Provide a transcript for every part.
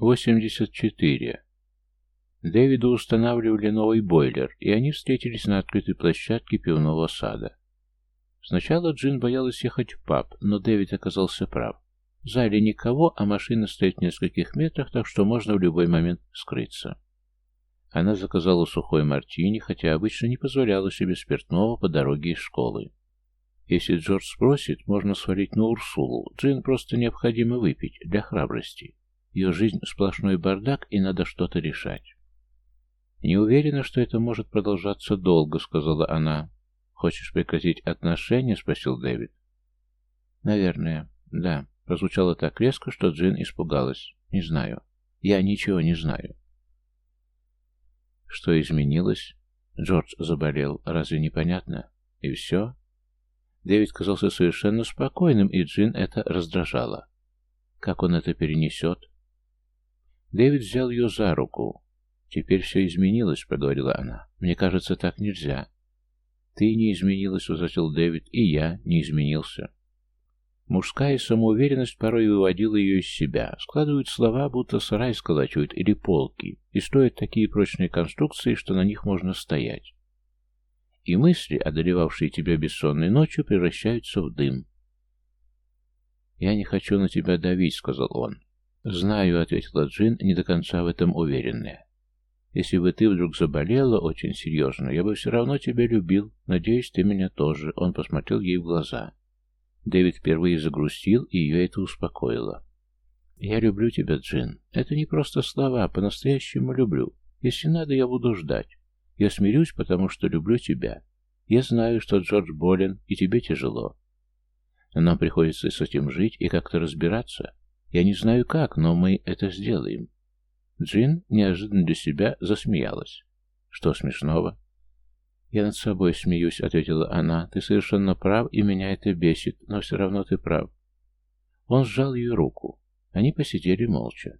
84. Дэвиду устанавливали новый бойлер, и они встретились на открытой площадке пивного сада. Сначала Джин боялась ехать в паб, но Дэвид оказался прав. В зале никого, а машина стоит в нескольких метрах, так что можно в любой момент скрыться. Она заказала сухой мартини, хотя обычно не позволяла себе спиртного по дороге из школы. Если Джордж спросит, можно свалить на Урсулу. Джин просто необходимо выпить, для храбрости. Ее жизнь сплошной бардак, и надо что-то решать. «Не уверена, что это может продолжаться долго», — сказала она. «Хочешь прекратить отношения?» — спросил Дэвид. «Наверное, да». Прозвучало так резко, что Джин испугалась. «Не знаю. Я ничего не знаю». Что изменилось? Джордж заболел. Разве непонятно? И все? Дэвид казался совершенно спокойным, и Джин это раздражало. Как он это перенесет? Дэвид взял ее за руку. «Теперь все изменилось», — проговорила она. «Мне кажется, так нельзя». «Ты не изменилась», — возразил Дэвид, — «и я не изменился». Мужская самоуверенность порой выводила ее из себя. Складывают слова, будто сарай сколачивают или полки, и строят такие прочные конструкции, что на них можно стоять. И мысли, одолевавшие тебя бессонной ночью, превращаются в дым. «Я не хочу на тебя давить», — сказал он. «Знаю», — ответила Джин, не до конца в этом уверенная. «Если бы ты вдруг заболела очень серьезно, я бы все равно тебя любил. Надеюсь, ты меня тоже». Он посмотрел ей в глаза. Дэвид впервые загрустил, и ее это успокоило. «Я люблю тебя, Джин. Это не просто слова, по-настоящему люблю. Если надо, я буду ждать. Я смирюсь, потому что люблю тебя. Я знаю, что Джордж болен, и тебе тяжело. Нам приходится с этим жить и как-то разбираться. Я не знаю как, но мы это сделаем». Джин неожиданно для себя засмеялась. «Что смешного?» «Я над собой смеюсь», — ответила она. «Ты совершенно прав, и меня это бесит, но все равно ты прав». Он сжал ее руку. Они посидели молча.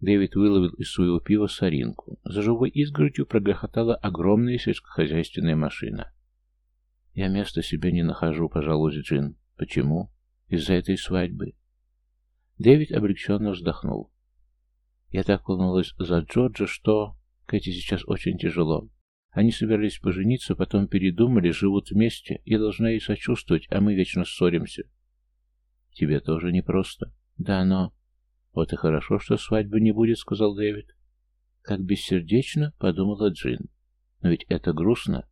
Дэвид выловил из своего пива соринку. За живой изгородью прогрохотала огромная сельскохозяйственная машина. «Я места себе не нахожу», — пожалуй, Джин. «Почему? Из-за этой свадьбы». Дэвид облегченно вздохнул. «Я так волновалась за Джорджа, что...» Кэти сейчас очень тяжело. Они собирались пожениться, потом передумали, живут вместе. Я должна ей сочувствовать, а мы вечно ссоримся. Тебе тоже непросто. Да, но... Вот и хорошо, что свадьбы не будет, сказал Дэвид. Как бессердечно, подумала Джин. Но ведь это грустно.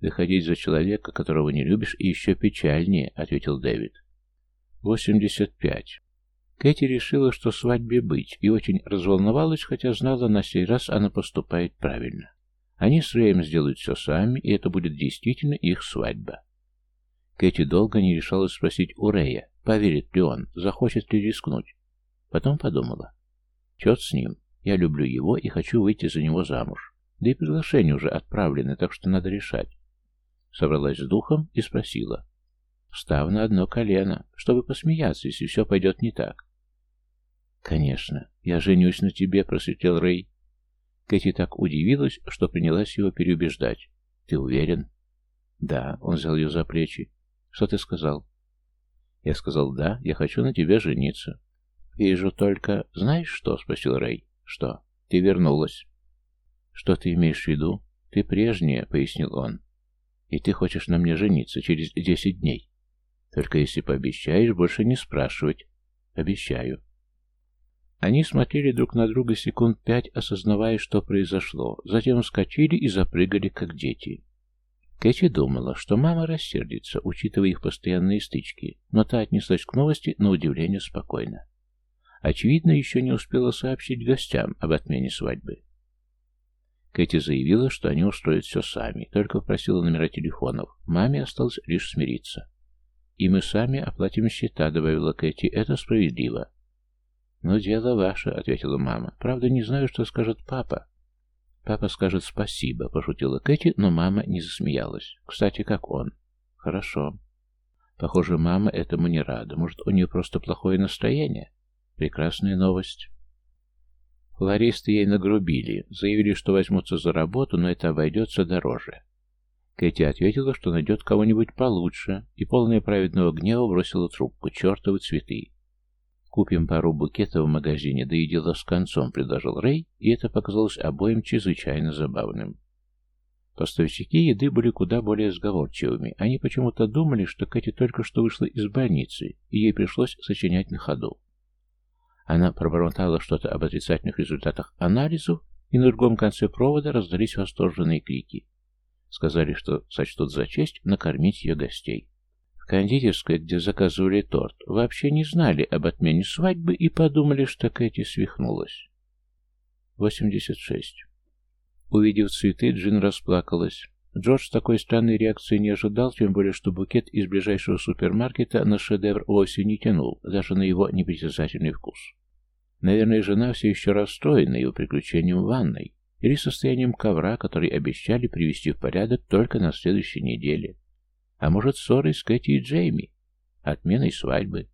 Выходить за человека, которого не любишь, и еще печальнее, ответил Дэвид. 85. Кэти решила, что свадьбе быть, и очень разволновалась, хотя знала, на сей раз она поступает правильно. Они с Рэем сделают все сами, и это будет действительно их свадьба. Кэти долго не решалась спросить у Рэя, поверит ли он, захочет ли рискнуть. Потом подумала. Черт с ним, я люблю его и хочу выйти за него замуж. Да и приглашение уже отправлено, так что надо решать. Собралась с духом и спросила. Став на одно колено, чтобы посмеяться, если все пойдет не так. «Конечно, я женюсь на тебе», — просветил Рэй. Кэти так удивилась, что принялась его переубеждать. «Ты уверен?» «Да», — он взял ее за плечи. «Что ты сказал?» Я сказал, «Да, я хочу на тебе жениться». «Вижу только...» «Знаешь что?» — спросил Рэй. «Что? Ты вернулась». «Что ты имеешь в виду?» «Ты прежняя», — пояснил он. «И ты хочешь на мне жениться через десять дней. Только если пообещаешь больше не спрашивать». «Обещаю». Они смотрели друг на друга секунд пять, осознавая, что произошло. Затем вскочили и запрыгали, как дети. Кэти думала, что мама рассердится, учитывая их постоянные стычки, но та отнеслась к новости на удивление спокойно. Очевидно, еще не успела сообщить гостям об отмене свадьбы. Кэти заявила, что они устроят все сами, только попросила номера телефонов. Маме осталось лишь смириться. «И мы сами оплатим счета», — добавила Кэти, — «это справедливо». «Ну, дело ваше», — ответила мама. «Правда, не знаю, что скажет папа». «Папа скажет спасибо», — пошутила Кэти, но мама не засмеялась. «Кстати, как он?» «Хорошо». Похоже, мама этому не рада. Может, у нее просто плохое настроение? Прекрасная новость. Флористы ей нагрубили, заявили, что возьмутся за работу, но это обойдется дороже. Кэти ответила, что найдет кого-нибудь получше, и полная праведного гнева бросила трубку. Чертовы цветы. «Купим пару букетов в магазине, да и дело с концом», — предложил Рэй, и это показалось обоим чрезвычайно забавным. Поставщики еды были куда более сговорчивыми. Они почему-то думали, что Кэти только что вышла из больницы, и ей пришлось сочинять на ходу. Она пробормотала что-то об отрицательных результатах анализов, и на другом конце провода раздались восторженные крики. Сказали, что сочтут за честь накормить ее гостей. Кондитерской, где заказывали торт, вообще не знали об отмене свадьбы и подумали, что Кэти свихнулась. 86. Увидев цветы, Джин расплакалась. Джордж такой странной реакции не ожидал, тем более, что букет из ближайшего супермаркета на шедевр вовсе не тянул, даже на его непритязательный вкус. Наверное, жена все еще расстроена его приключением в ванной или состоянием ковра, который обещали привести в порядок только на следующей неделе. А может, ссорой с Кэти и Джейми? Отменой свадьбы?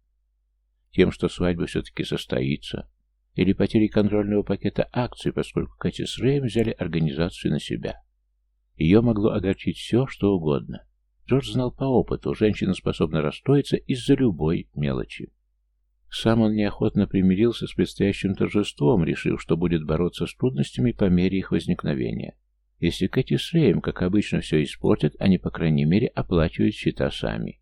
Тем, что свадьба все-таки состоится? Или потерей контрольного пакета акций, поскольку Кэти с Рэем взяли организацию на себя? Ее могло огорчить все, что угодно. Джордж знал по опыту, женщина способна расстроиться из-за любой мелочи. Сам он неохотно примирился с предстоящим торжеством, решив, что будет бороться с трудностями по мере их возникновения. Если Кэти с Рэем, как обычно, все испортят, они, по крайней мере, оплачивают счета сами.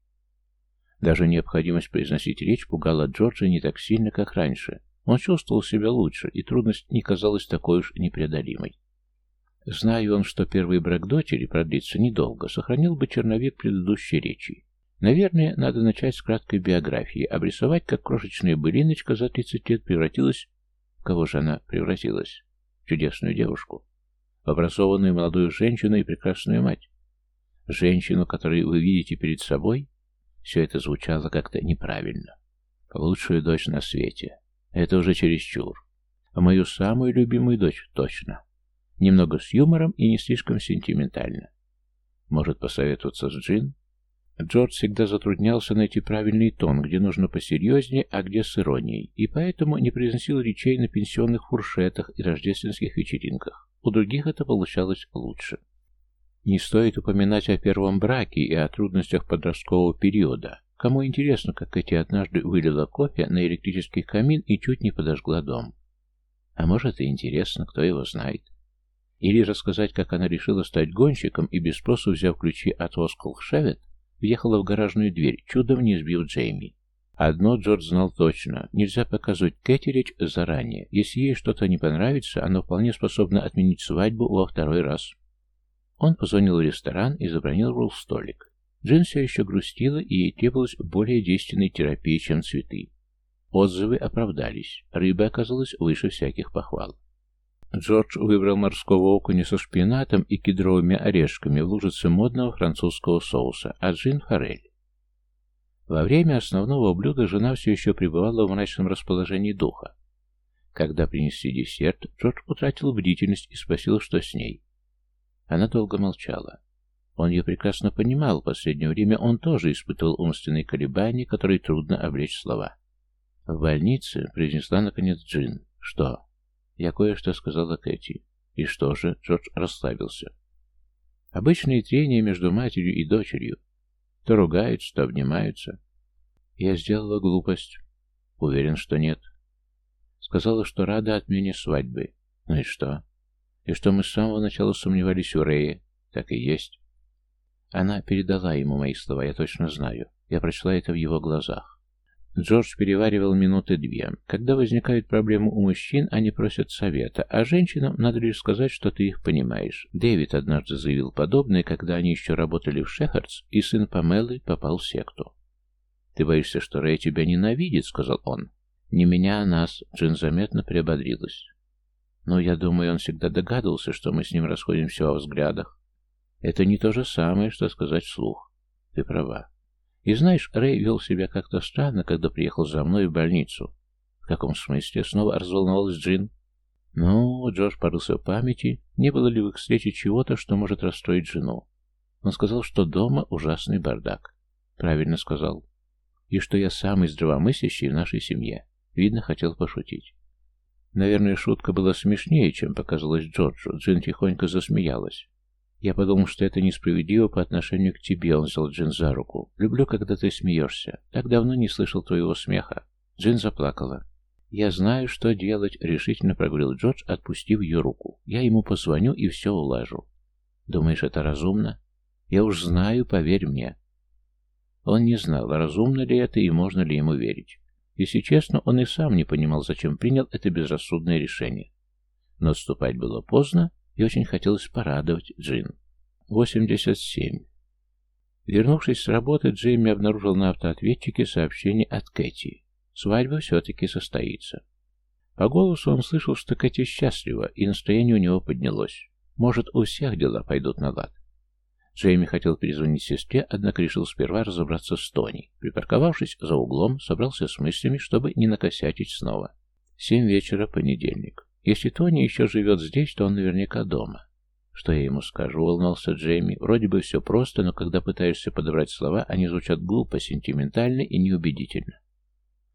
Даже необходимость произносить речь пугала Джорджа не так сильно, как раньше. Он чувствовал себя лучше, и трудность не казалась такой уж непреодолимой. Зная он, что первый брак дочери продлится недолго, сохранил бы черновик предыдущей речи. Наверное, надо начать с краткой биографии, обрисовать, как крошечная былиночка за 30 лет превратилась... Кого же она превратилась? Чудесную девушку. Образованную молодую женщину и прекрасную мать. Женщину, которую вы видите перед собой? Все это звучало как-то неправильно. Лучшую дочь на свете. Это уже чересчур. А мою самую любимую дочь точно. Немного с юмором и не слишком сентиментально. Может посоветоваться с Джин? Джордж всегда затруднялся найти правильный тон, где нужно посерьезнее, а где с иронией, и поэтому не произносил речей на пенсионных фуршетах и рождественских вечеринках. У других это получалось лучше. Не стоит упоминать о первом браке и о трудностях подросткового периода. Кому интересно, как эти однажды вылила кофе на электрический камин и чуть не подожгла дом. А может и интересно, кто его знает. Или рассказать, как она решила стать гонщиком и без спросу, взяв ключи от Восколхшевет, въехала в гаражную дверь, чудом не сбив Джейми. Одно Джордж знал точно. Нельзя показывать Кэти речь заранее. Если ей что-то не понравится, она вполне способна отменить свадьбу во второй раз. Он позвонил в ресторан и забронировал столик. Джин все еще грустила, и ей требовалась более действенной терапии, чем цветы. Отзывы оправдались. Рыба оказалась выше всяких похвал. Джордж выбрал морского окуня со шпинатом и кедровыми орешками в лужице модного французского соуса, а джин — форель. Во время основного блюда жена все еще пребывала в мрачном расположении духа. Когда принесли десерт, Джордж утратил бдительность и спросил, что с ней. Она долго молчала. Он ее прекрасно понимал, в последнее время он тоже испытывал умственные колебания, которые трудно облечь слова. «В больнице», — произнесла наконец Джин. «Что?» Я кое-что сказала Кэти. И что же? Джордж расслабился. Обычные трения между матерью и дочерью. То ругаются, то обнимаются. Я сделала глупость. Уверен, что нет. Сказала, что рада отмене свадьбы. Ну и что? И что мы с самого начала сомневались в Рее. Так и есть. Она передала ему мои слова, я точно знаю. Я прочла это в его глазах. Джордж переваривал минуты две. Когда возникают проблемы у мужчин, они просят совета, а женщинам надо лишь сказать, что ты их понимаешь. Дэвид однажды заявил подобное, когда они еще работали в Шехардс, и сын Памелы попал в секту. «Ты боишься, что Рэй тебя ненавидит?» — сказал он. «Не меня, а нас», — Джин заметно приободрилась. «Но я думаю, он всегда догадывался, что мы с ним расходимся во взглядах. Это не то же самое, что сказать вслух. Ты права. И знаешь, Рэй вел себя как-то странно, когда приехал за мной в больницу. В каком смысле? Снова разволновалась Джин. Ну, Джордж порылся в памяти, не было ли в их встрече чего-то, что может расстроить жену. Он сказал, что дома ужасный бардак. Правильно сказал. И что я самый здравомыслящий в нашей семье. Видно, хотел пошутить. Наверное, шутка была смешнее, чем показалось Джорджу. Джин тихонько засмеялась. Я подумал, что это несправедливо по отношению к тебе, он взял Джин за руку. Люблю, когда ты смеешься. Так давно не слышал твоего смеха. Джин заплакала. «Я знаю, что делать», — решительно проговорил Джордж, отпустив ее руку. «Я ему позвоню и все улажу». «Думаешь, это разумно?» «Я уж знаю, поверь мне». Он не знал, разумно ли это и можно ли ему верить. Если честно, он и сам не понимал, зачем принял это безрассудное решение. Но отступать было поздно, и очень хотелось порадовать Джин. 87. Вернувшись с работы, Джейми обнаружил на автоответчике сообщение от Кэти. Свадьба все-таки состоится. По голосу он слышал, что Кэти счастлива, и настроение у него поднялось. Может, у всех дела пойдут на лад. Джейми хотел перезвонить сестре, однако решил сперва разобраться с Тони. Припарковавшись за углом, собрался с мыслями, чтобы не накосячить снова. Семь вечера, понедельник. Если Тони еще живет здесь, то он наверняка дома. Что я ему скажу, волновался Джейми. Вроде бы все просто, но когда пытаешься подобрать слова, они звучат глупо, сентиментально и неубедительно.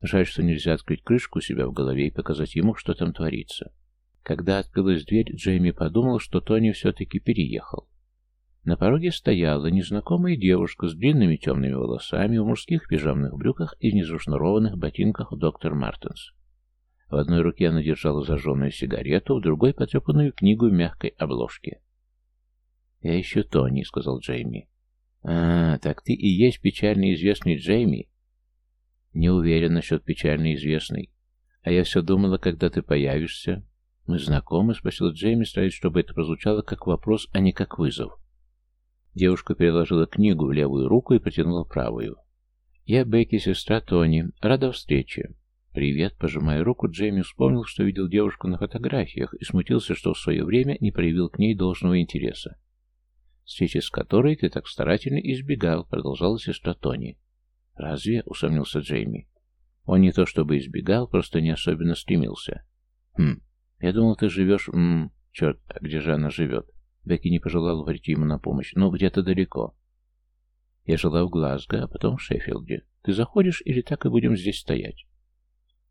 Жаль, что нельзя открыть крышку у себя в голове и показать ему, что там творится. Когда открылась дверь, Джейми подумал, что Тони все-таки переехал. На пороге стояла незнакомая девушка с длинными темными волосами, в мужских пижамных брюках и в незашнурованных ботинках доктор Мартинс. В одной руке она держала зажженную сигарету, в другой — потрепанную книгу в мягкой обложке. «Я ищу Тони», — сказал Джейми. «А, так ты и есть печально известный Джейми?» «Не уверен насчет печально известный. А я все думала, когда ты появишься». «Мы знакомы?» — спросил Джейми, стараясь, чтобы это прозвучало как вопрос, а не как вызов. Девушка переложила книгу в левую руку и протянула правую. «Я Бекки, сестра Тони. Рада встрече». «Привет», — пожимая руку, Джейми вспомнил, что видел девушку на фотографиях и смутился, что в свое время не проявил к ней должного интереса. «Встречи с которой ты так старательно избегал», — продолжала сестра Тони. «Разве?» — усомнился Джейми. Он не то чтобы избегал, просто не особенно стремился. «Хм, я думал, ты живешь... М черт, а где же она живет?» Бекки не пожелала прийти ему на помощь. «Ну, где-то далеко». «Я жила в Глазго, а потом в Шеффилде. Ты заходишь или так и будем здесь стоять?»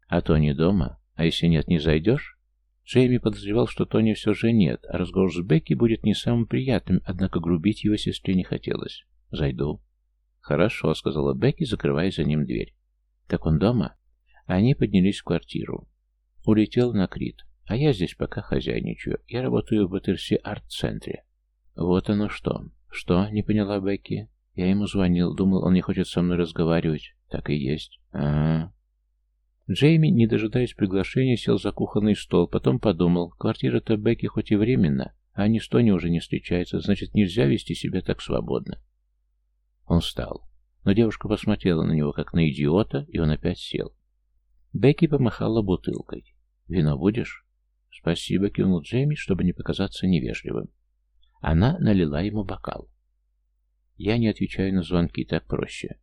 «А Тони дома? А если нет, не зайдешь?» Джейми подозревал, что Тони все же нет, а разговор с Бекки будет не самым приятным, однако грубить его сестре не хотелось. «Зайду». «Хорошо», — сказала Бекки, закрывая за ним дверь. «Так он дома?» Они поднялись в квартиру. Улетел на Крит. А я здесь пока хозяйничаю. Я работаю в Баттерси арт-центре. Вот оно что. Что? Не поняла Бекки. Я ему звонил, думал, он не хочет со мной разговаривать. Так и есть. А, -а, -а. Джейми, не дожидаясь приглашения, сел за кухонный стол, потом подумал, квартира-то Бекки хоть и временно, а они с Тони уже не встречаются, значит, нельзя вести себя так свободно. Он встал, но девушка посмотрела на него, как на идиота, и он опять сел. Бекки помахала бутылкой. «Вино будешь?» «Спасибо», — кивнул Джейми, чтобы не показаться невежливым. Она налила ему бокал. «Я не отвечаю на звонки, так проще.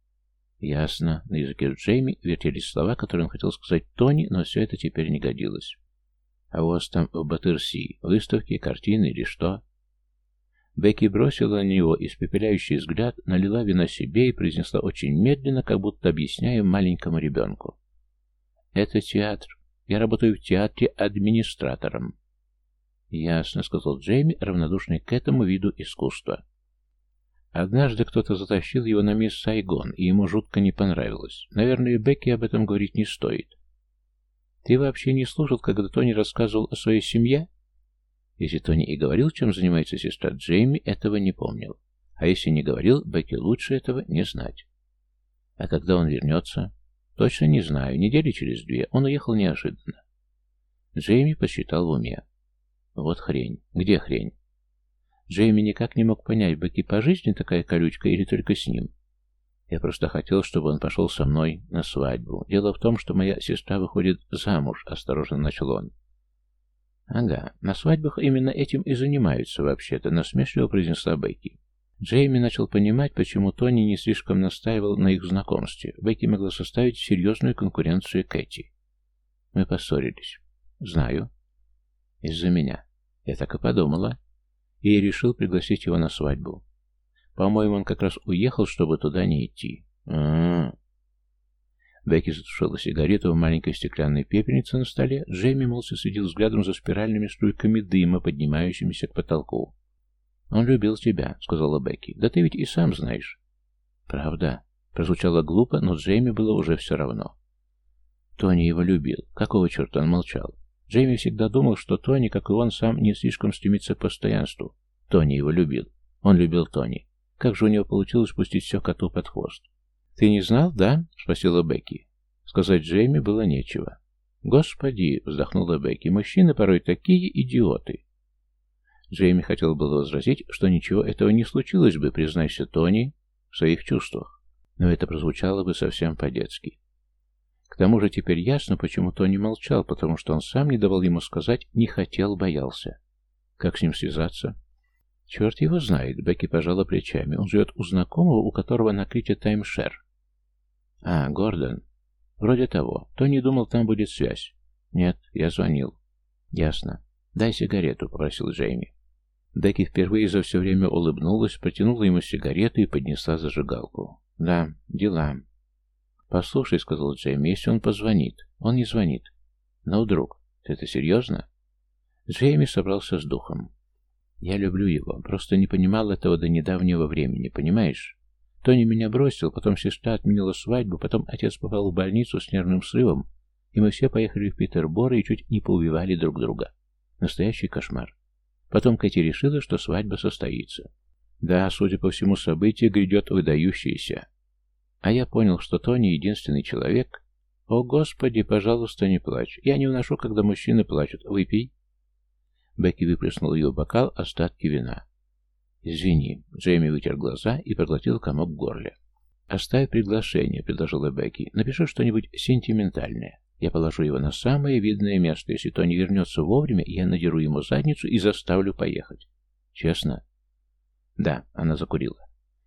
Ясно. На языке Джейми вертелись слова, которые он хотел сказать Тони, но все это теперь не годилось. А у вас там в Батырси выставки, картины или что? Бекки бросила на него испепеляющий взгляд, налила вина себе и произнесла очень медленно, как будто объясняя маленькому ребенку. «Это театр. Я работаю в театре администратором». «Ясно», — сказал Джейми, равнодушный к этому виду искусства. Однажды кто-то затащил его на мисс Сайгон, и ему жутко не понравилось. Наверное, Бекки об этом говорить не стоит. Ты вообще не слушал, когда Тони рассказывал о своей семье? Если Тони и говорил, чем занимается сестра Джейми, этого не помнил. А если не говорил, Бекки лучше этого не знать. А когда он вернется? Точно не знаю. Недели через две. Он уехал неожиданно. Джейми посчитал в уме. Вот хрень. Где хрень? Джейми никак не мог понять, Бекки по жизни такая колючка или только с ним. Я просто хотел, чтобы он пошел со мной на свадьбу. Дело в том, что моя сестра выходит замуж, осторожно начал он. Ага, на свадьбах именно этим и занимаются вообще-то, насмешливо произнесла Бекки. Джейми начал понимать, почему Тони не слишком настаивал на их знакомстве. Бекки могла составить серьезную конкуренцию Кэти. Мы поссорились. Знаю. Из-за меня. Я так и подумала и решил пригласить его на свадьбу. По-моему, он как раз уехал, чтобы туда не идти. А-а-а. Бекки затушила сигарету в маленькой стеклянной пепельнице на столе. Джейми молча следил взглядом за спиральными струйками дыма, поднимающимися к потолку. «Он любил тебя», — сказала Бекки. «Да ты ведь и сам знаешь». «Правда». Прозвучало глупо, но Джейми было уже все равно. Тони его любил. Какого черта он молчал? Джейми всегда думал, что Тони, как и он сам, не слишком стремится к постоянству. Тони его любил. Он любил Тони. Как же у него получилось пустить все коту под хвост? «Ты не знал, да?» — спросила Бекки. Сказать Джейми было нечего. «Господи!» — вздохнула Бекки. «Мужчины порой такие идиоты!» Джейми хотел было возразить, что ничего этого не случилось бы, признайся Тони, в своих чувствах. Но это прозвучало бы совсем по-детски. К тому же теперь ясно, почему Тони молчал, потому что он сам не давал ему сказать, не хотел, боялся. Как с ним связаться? Черт его знает, Бекки пожала плечами. Он живет у знакомого, у которого на Крите таймшер. А, Гордон. Вроде того. Тони думал, там будет связь. Нет, я звонил. Ясно. Дай сигарету, попросил Джейми. Бекки впервые за все время улыбнулась, протянула ему сигарету и поднесла зажигалку. «Да, дела». «Послушай», — сказал Джейми, — «если он позвонит». «Он не звонит». «Но, друг, ты это серьезно?» Джейми собрался с духом. «Я люблю его, просто не понимал этого до недавнего времени, понимаешь? Тони меня бросил, потом сестра отменила свадьбу, потом отец попал в больницу с нервным срывом, и мы все поехали в Питербор и чуть не поубивали друг друга. Настоящий кошмар. Потом Кэти решила, что свадьба состоится. Да, судя по всему, событие грядет выдающееся. А я понял, что Тони единственный человек. О, Господи, пожалуйста, не плачь. Я не уношу, когда мужчины плачут. Выпей. Бекки выплеснул ее в бокал остатки вина. «Извини». Джейми вытер глаза и проглотил комок в горле. «Оставь приглашение», — предложила Бекки. «Напиши что-нибудь сентиментальное. Я положу его на самое видное место. Если то не вернется вовремя, я надеру ему задницу и заставлю поехать. Честно? Да, она закурила.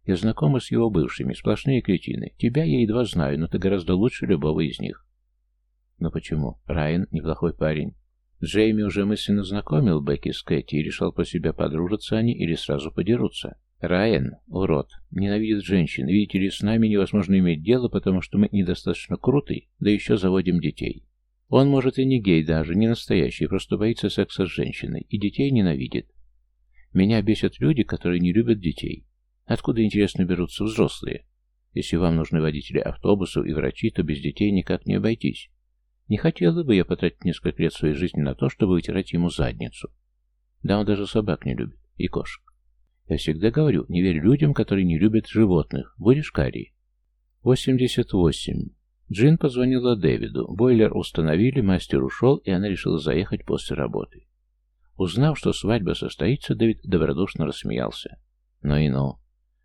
Я знакома с его бывшими, сплошные кретины. Тебя я едва знаю, но ты гораздо лучше любого из них. Но почему? Райан неплохой парень. Джейми уже мысленно знакомил Бекки с Кэти и решал по себе, подружатся они или сразу подерутся. Райан, урод, ненавидит женщин. Видите ли, с нами невозможно иметь дело, потому что мы недостаточно круты, да еще заводим детей. Он, может, и не гей даже, не настоящий, просто боится секса с женщиной, и детей ненавидит. Меня бесят люди, которые не любят детей. Откуда, интересно, берутся взрослые? Если вам нужны водители автобусов и врачи, то без детей никак не обойтись. Не хотела бы я потратить несколько лет своей жизни на то, чтобы вытирать ему задницу. Да, он даже собак не любит, и кошек. Я всегда говорю, не верь людям, которые не любят животных. Будешь Карри? 88. Джин позвонила Дэвиду. Бойлер установили, мастер ушел, и она решила заехать после работы. Узнав, что свадьба состоится, Дэвид добродушно рассмеялся. Ну и ну.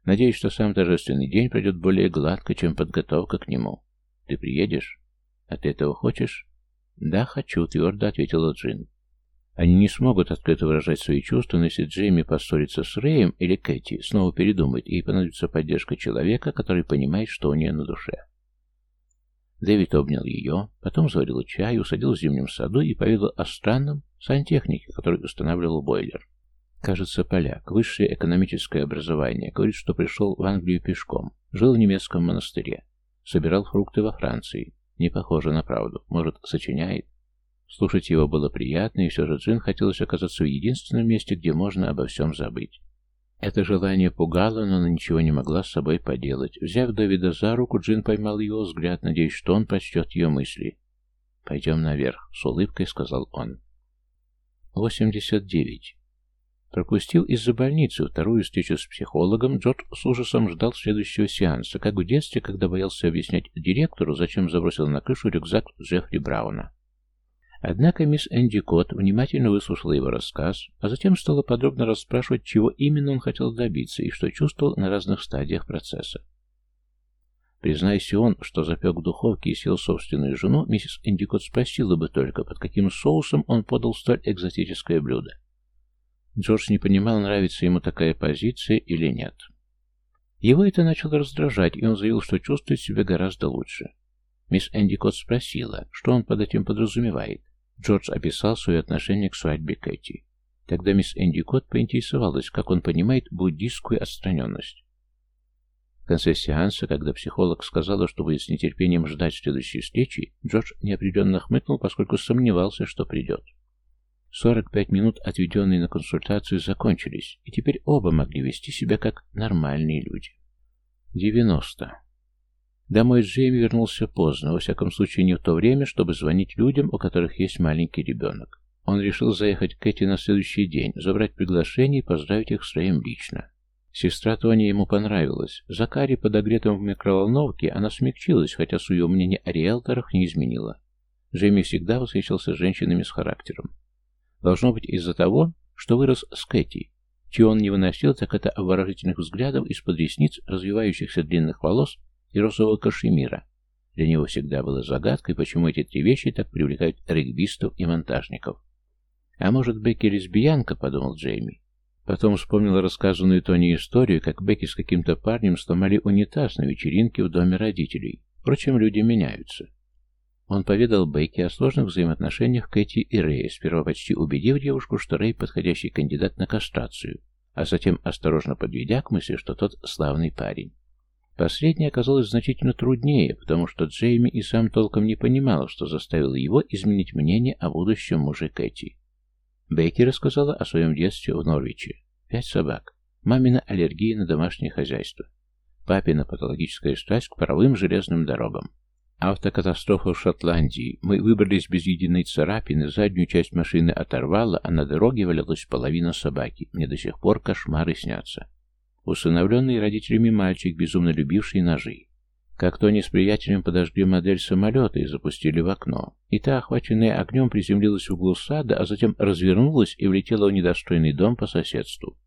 Надеюсь, что сам торжественный день пройдет более гладко, чем подготовка к нему. Ты приедешь? А ты этого хочешь? Да, хочу, твердо ответила Джин. Они не смогут открыто выражать свои чувства, но если Джейми поссорится с Рэем или Кэти, снова передумает, ей понадобится поддержка человека, который понимает, что у нее на душе. Дэвид обнял ее, потом заварил чай, усадил в зимнем саду и поведал о странном сантехнике, который устанавливал бойлер. Кажется, поляк, высшее экономическое образование, говорит, что пришел в Англию пешком, жил в немецком монастыре, собирал фрукты во Франции. Не похоже на правду, может, сочиняет. Слушать его было приятно, и все же Джин хотелось оказаться в единственном месте, где можно обо всем забыть. Это желание пугало, но она ничего не могла с собой поделать. Взяв Давида за руку, Джин поймал его взгляд, надеясь, что он прочтет ее мысли. «Пойдем наверх», — с улыбкой сказал он. 89. Пропустил из-за больницы вторую встречу с психологом, Джордж с ужасом ждал следующего сеанса, как в детстве, когда боялся объяснять директору, зачем забросил на крышу рюкзак Джеффри Брауна. Однако мисс Энди Кот внимательно выслушала его рассказ, а затем стала подробно расспрашивать, чего именно он хотел добиться и что чувствовал на разных стадиях процесса. Признайся он, что запек в духовке и съел собственную жену, миссис Эндикот спросила бы только, под каким соусом он подал столь экзотическое блюдо. Джордж не понимал, нравится ему такая позиция или нет. Его это начало раздражать, и он заявил, что чувствует себя гораздо лучше. Мисс Эндикот спросила, что он под этим подразумевает. Джордж описал свое отношение к свадьбе Кэти. Тогда мисс Энди Кот поинтересовалась, как он понимает буддийскую отстраненность. В конце сеанса, когда психолог сказала, что будет с нетерпением ждать следующей встречи, Джордж неопределенно хмыкнул, поскольку сомневался, что придет. 45 минут, отведенные на консультацию, закончились, и теперь оба могли вести себя как нормальные люди. 90. Домой Джейми вернулся поздно, во всяком случае не в то время, чтобы звонить людям, у которых есть маленький ребенок. Он решил заехать к Кэти на следующий день, забрать приглашение и поздравить их с Рэем лично. Сестра Тони ему понравилась. За Карри, подогретым в микроволновке, она смягчилась, хотя свое мнение о риэлторах не изменила. Джейми всегда восхищался женщинами с характером. Должно быть из-за того, что вырос с Кэти. Чего он не выносил, так это обворожительных взглядов из-под ресниц, развивающихся длинных волос и розового кашемира. Для него всегда было загадкой, почему эти три вещи так привлекают регбистов и монтажников. «А может, Бекки лесбиянка?» — подумал Джейми. Потом вспомнил рассказанную Тони историю, как Бекки с каким-то парнем сломали унитаз на вечеринке в доме родителей. Впрочем, люди меняются. Он поведал Бекки о сложных взаимоотношениях Кэти и Рэя, сперва почти убедив девушку, что Рэй подходящий кандидат на кастрацию, а затем осторожно подведя к мысли, что тот славный парень. Последнее оказалось значительно труднее, потому что Джейми и сам толком не понимал, что заставило его изменить мнение о будущем муже Кэти. Бейки рассказала о своем детстве в Норвиче. Пять собак. Мамина аллергия на домашнее хозяйство. Папина патологическая страсть к паровым железным дорогам. Автокатастрофа в Шотландии. Мы выбрались без единой царапины, заднюю часть машины оторвала, а на дороге валялась половина собаки. Мне до сих пор кошмары снятся. Усыновленный родителями мальчик, безумно любивший ножи. Как то они с приятелем подожгли модель самолета и запустили в окно. И та, охваченная огнем, приземлилась в углу сада, а затем развернулась и влетела в недостроенный дом по соседству.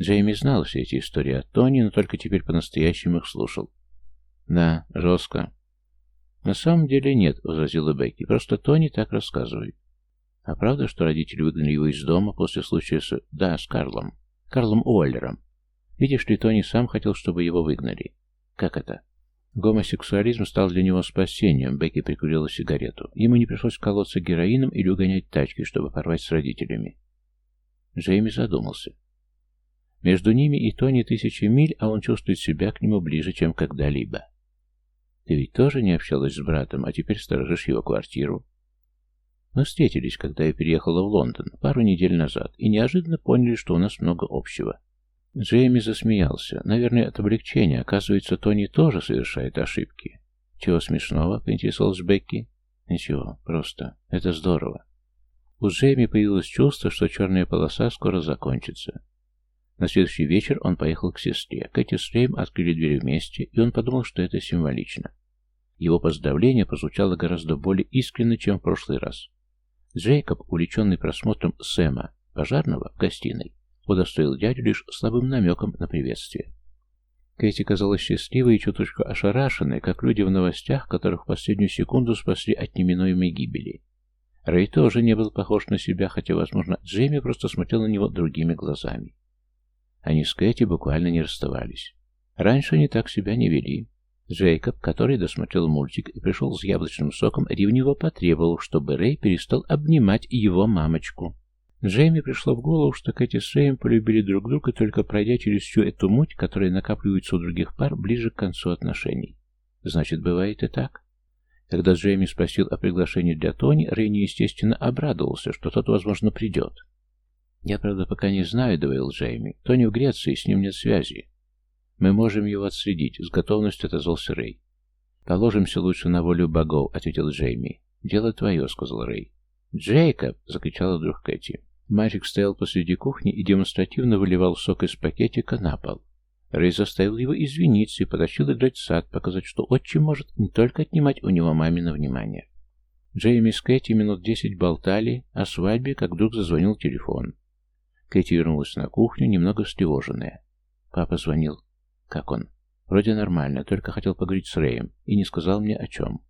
Джейми знал все эти истории от Тони, но только теперь по-настоящему их слушал. «Да, жестко». «На самом деле нет», — возразила Бекки, — «просто Тони так рассказывает». «А правда, что родители выгнали его из дома после случая с... Да, с Карлом. Карлом Уоллером. Видишь ли, Тони сам хотел, чтобы его выгнали. Как это? Гомосексуализм стал для него спасением, Бекки прикурила сигарету. Ему не пришлось колоться героином или угонять тачки, чтобы порвать с родителями. Джейми задумался. Между ними и Тони тысячи миль, а он чувствует себя к нему ближе, чем когда-либо. Ты ведь тоже не общалась с братом, а теперь сторожишь его квартиру. Мы встретились, когда я переехала в Лондон пару недель назад, и неожиданно поняли, что у нас много общего. Джейми засмеялся. Наверное, от облегчения. Оказывается, Тони тоже совершает ошибки. Чего смешного? Поинтересовалась Бекки. Ничего, просто. Это здорово. У Джейми появилось чувство, что черная полоса скоро закончится. На следующий вечер он поехал к сестре. Кэти с Рейм открыли дверь вместе, и он подумал, что это символично. Его поздравление прозвучало гораздо более искренне, чем в прошлый раз. Джейкоб, увлеченный просмотром Сэма, пожарного, в гостиной, удостоил дядю лишь слабым намеком на приветствие. Кэти казалась счастливой и чуточку ошарашенной, как люди в новостях, которых в последнюю секунду спасли от неминуемой гибели. Рэй тоже не был похож на себя, хотя, возможно, Джейми просто смотрел на него другими глазами. Они с Кэти буквально не расставались. Раньше они так себя не вели. Джейкоб, который досмотрел мультик и пришел с яблочным соком, ревниво потребовал, чтобы Рэй перестал обнимать его мамочку. Джейми пришло в голову, что Кэти с Рэем полюбили друг друга, только пройдя через всю эту муть, которая накапливается у других пар ближе к концу отношений. Значит, бывает и так. Когда Джейми спросил о приглашении для Тони, Рэй неестественно обрадовался, что тот, возможно, придет. «Я, правда, пока не знаю», — добавил Джейми. «Тони в Греции, с ним нет связи». «Мы можем его отследить», — с готовностью отозвался Рэй. «Положимся лучше на волю богов», — ответил Джейми. «Дело твое», — сказал Рэй. «Джейкоб!» — закричала вдруг Кэти. Мальчик стоял посреди кухни и демонстративно выливал сок из пакетика на пол. Рэй заставил его извиниться и потащил играть в сад, показать, что отчим может не только отнимать у него мамино внимание. Джейми с Кэти минут десять болтали о свадьбе, как вдруг зазвонил телефон. Кэти вернулась на кухню, немного встревоженная. Папа звонил. Как он? Вроде нормально, только хотел поговорить с Рэем и не сказал мне о чем.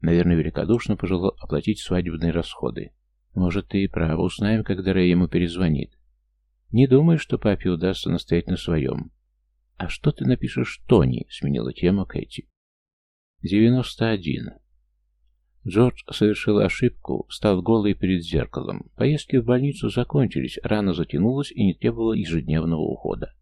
Наверное, великодушно пожелал оплатить свадебные расходы. Может, ты и прав, узнаем, когда Рэй ему перезвонит. Не думаю, что папе удастся настоять на своем. А что ты напишешь Тони? Сменила тему Кэти. 91. Джордж совершил ошибку, став голой перед зеркалом. Поездки в больницу закончились, рана затянулась и не требовала ежедневного ухода.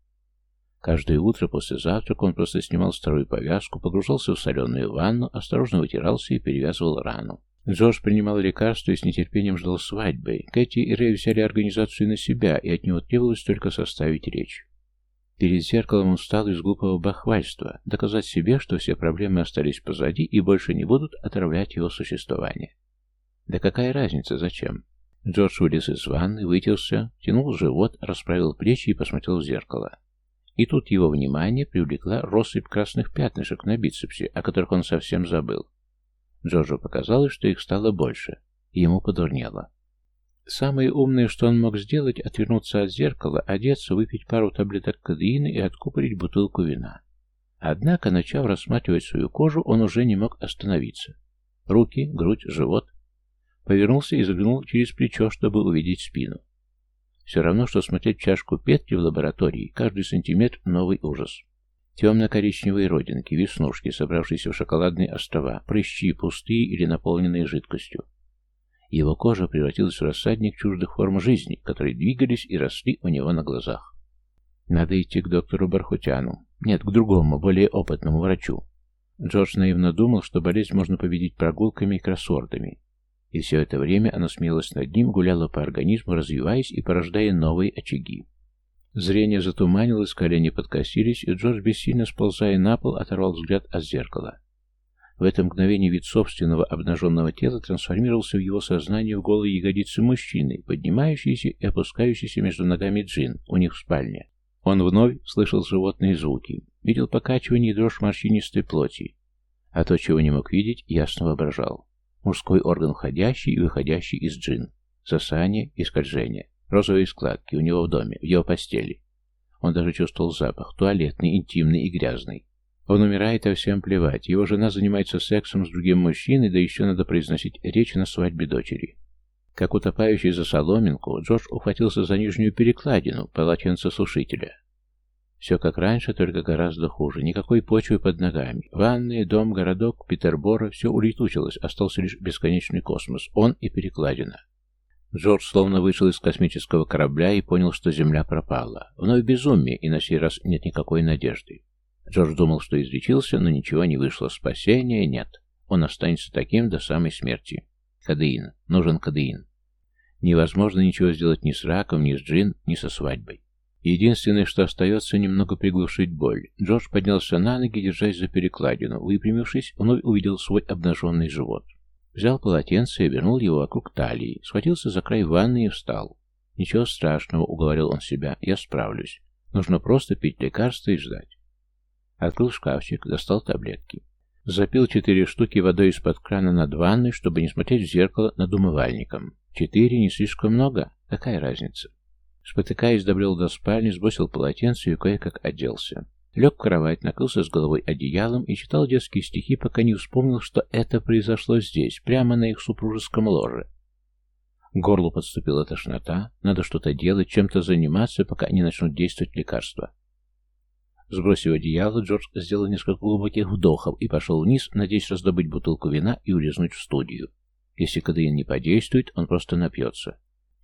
Каждое утро после завтрака он просто снимал старую повязку, погружался в соленую ванну, осторожно вытирался и перевязывал рану. Джордж принимал лекарства и с нетерпением ждал свадьбы. Кэти и Рэй взяли организацию на себя, и от него требовалось только составить речь. Перед зеркалом он встал из глупого бахвальства, доказать себе, что все проблемы остались позади и больше не будут отравлять его существование. Да какая разница, зачем? Джордж вылез из ванны, вытелся, тянул живот, расправил плечи и посмотрел в зеркало. И тут его внимание привлекла россыпь красных пятнышек на бицепсе, о которых он совсем забыл. Джорджу показалось, что их стало больше, и ему подурнело. Самое умное, что он мог сделать, отвернуться от зеркала, одеться, выпить пару таблеток кадеина и откупорить бутылку вина. Однако, начав рассматривать свою кожу, он уже не мог остановиться. Руки, грудь, живот. Повернулся и заглянул через плечо, чтобы увидеть спину. Все равно, что смотреть чашку Петри в лаборатории, каждый сантиметр — новый ужас. Темно-коричневые родинки, веснушки, собравшиеся в шоколадные острова, прыщи, пустые или наполненные жидкостью. Его кожа превратилась в рассадник чуждых форм жизни, которые двигались и росли у него на глазах. Надо идти к доктору Бархутяну. Нет, к другому, более опытному врачу. Джордж наивно думал, что болезнь можно победить прогулками и кроссвордами. И все это время она смеялась над ним, гуляла по организму, развиваясь и порождая новые очаги. Зрение затуманилось, колени подкосились, и Джордж, бессильно сползая на пол, оторвал взгляд от зеркала. В это мгновение вид собственного обнаженного тела трансформировался в его сознание в голые ягодицы мужчины, поднимающиеся и опускающиеся между ногами джин у них в спальне. Он вновь слышал животные звуки, видел покачивание и дрожь морщинистой плоти, а то, чего не мог видеть, ясно воображал. Мужской орган входящий и выходящий из джин, сосание и скольжение, розовые складки у него в доме, в его постели. Он даже чувствовал запах, туалетный, интимный и грязный. Он умирает, а всем плевать. Его жена занимается сексом с другим мужчиной, да еще надо произносить речь на свадьбе дочери. Как утопающий за соломинку, Джордж ухватился за нижнюю перекладину полотенца-сушителя. Все как раньше, только гораздо хуже. Никакой почвы под ногами. Ванные, дом, городок, Петербора — все улетучилось, остался лишь бесконечный космос. Он и перекладина. Джордж словно вышел из космического корабля и понял, что Земля пропала. Вновь безумие, и на сей раз нет никакой надежды. Джордж думал, что излечился, но ничего не вышло. Спасения нет. Он останется таким до самой смерти. Кадеин. Нужен кадеин. Невозможно ничего сделать ни с раком, ни с джин, ни со свадьбой. Единственное, что остается, немного приглушить боль. Джордж поднялся на ноги, держась за перекладину. Выпрямившись, вновь увидел свой обнаженный живот. Взял полотенце и обернул его вокруг талии. Схватился за край ванны и встал. «Ничего страшного», — уговорил он себя, — «я справлюсь. Нужно просто пить лекарства и ждать». Открыл шкафчик, достал таблетки. Запил четыре штуки водой из-под крана над ванной, чтобы не смотреть в зеркало над умывальником. Четыре не слишком много? Какая разница? Спотыкаясь, добрел до спальни, сбросил полотенце и кое-как оделся. Лег в кровать, накрылся с головой одеялом и читал детские стихи, пока не вспомнил, что это произошло здесь, прямо на их супружеском ложе. К горлу подступила тошнота, надо что-то делать, чем-то заниматься, пока не начнут действовать лекарства. Сбросив одеяло, Джордж сделал несколько глубоких вдохов и пошел вниз, надеясь раздобыть бутылку вина и улизнуть в студию. Если кадеин не подействует, он просто напьется.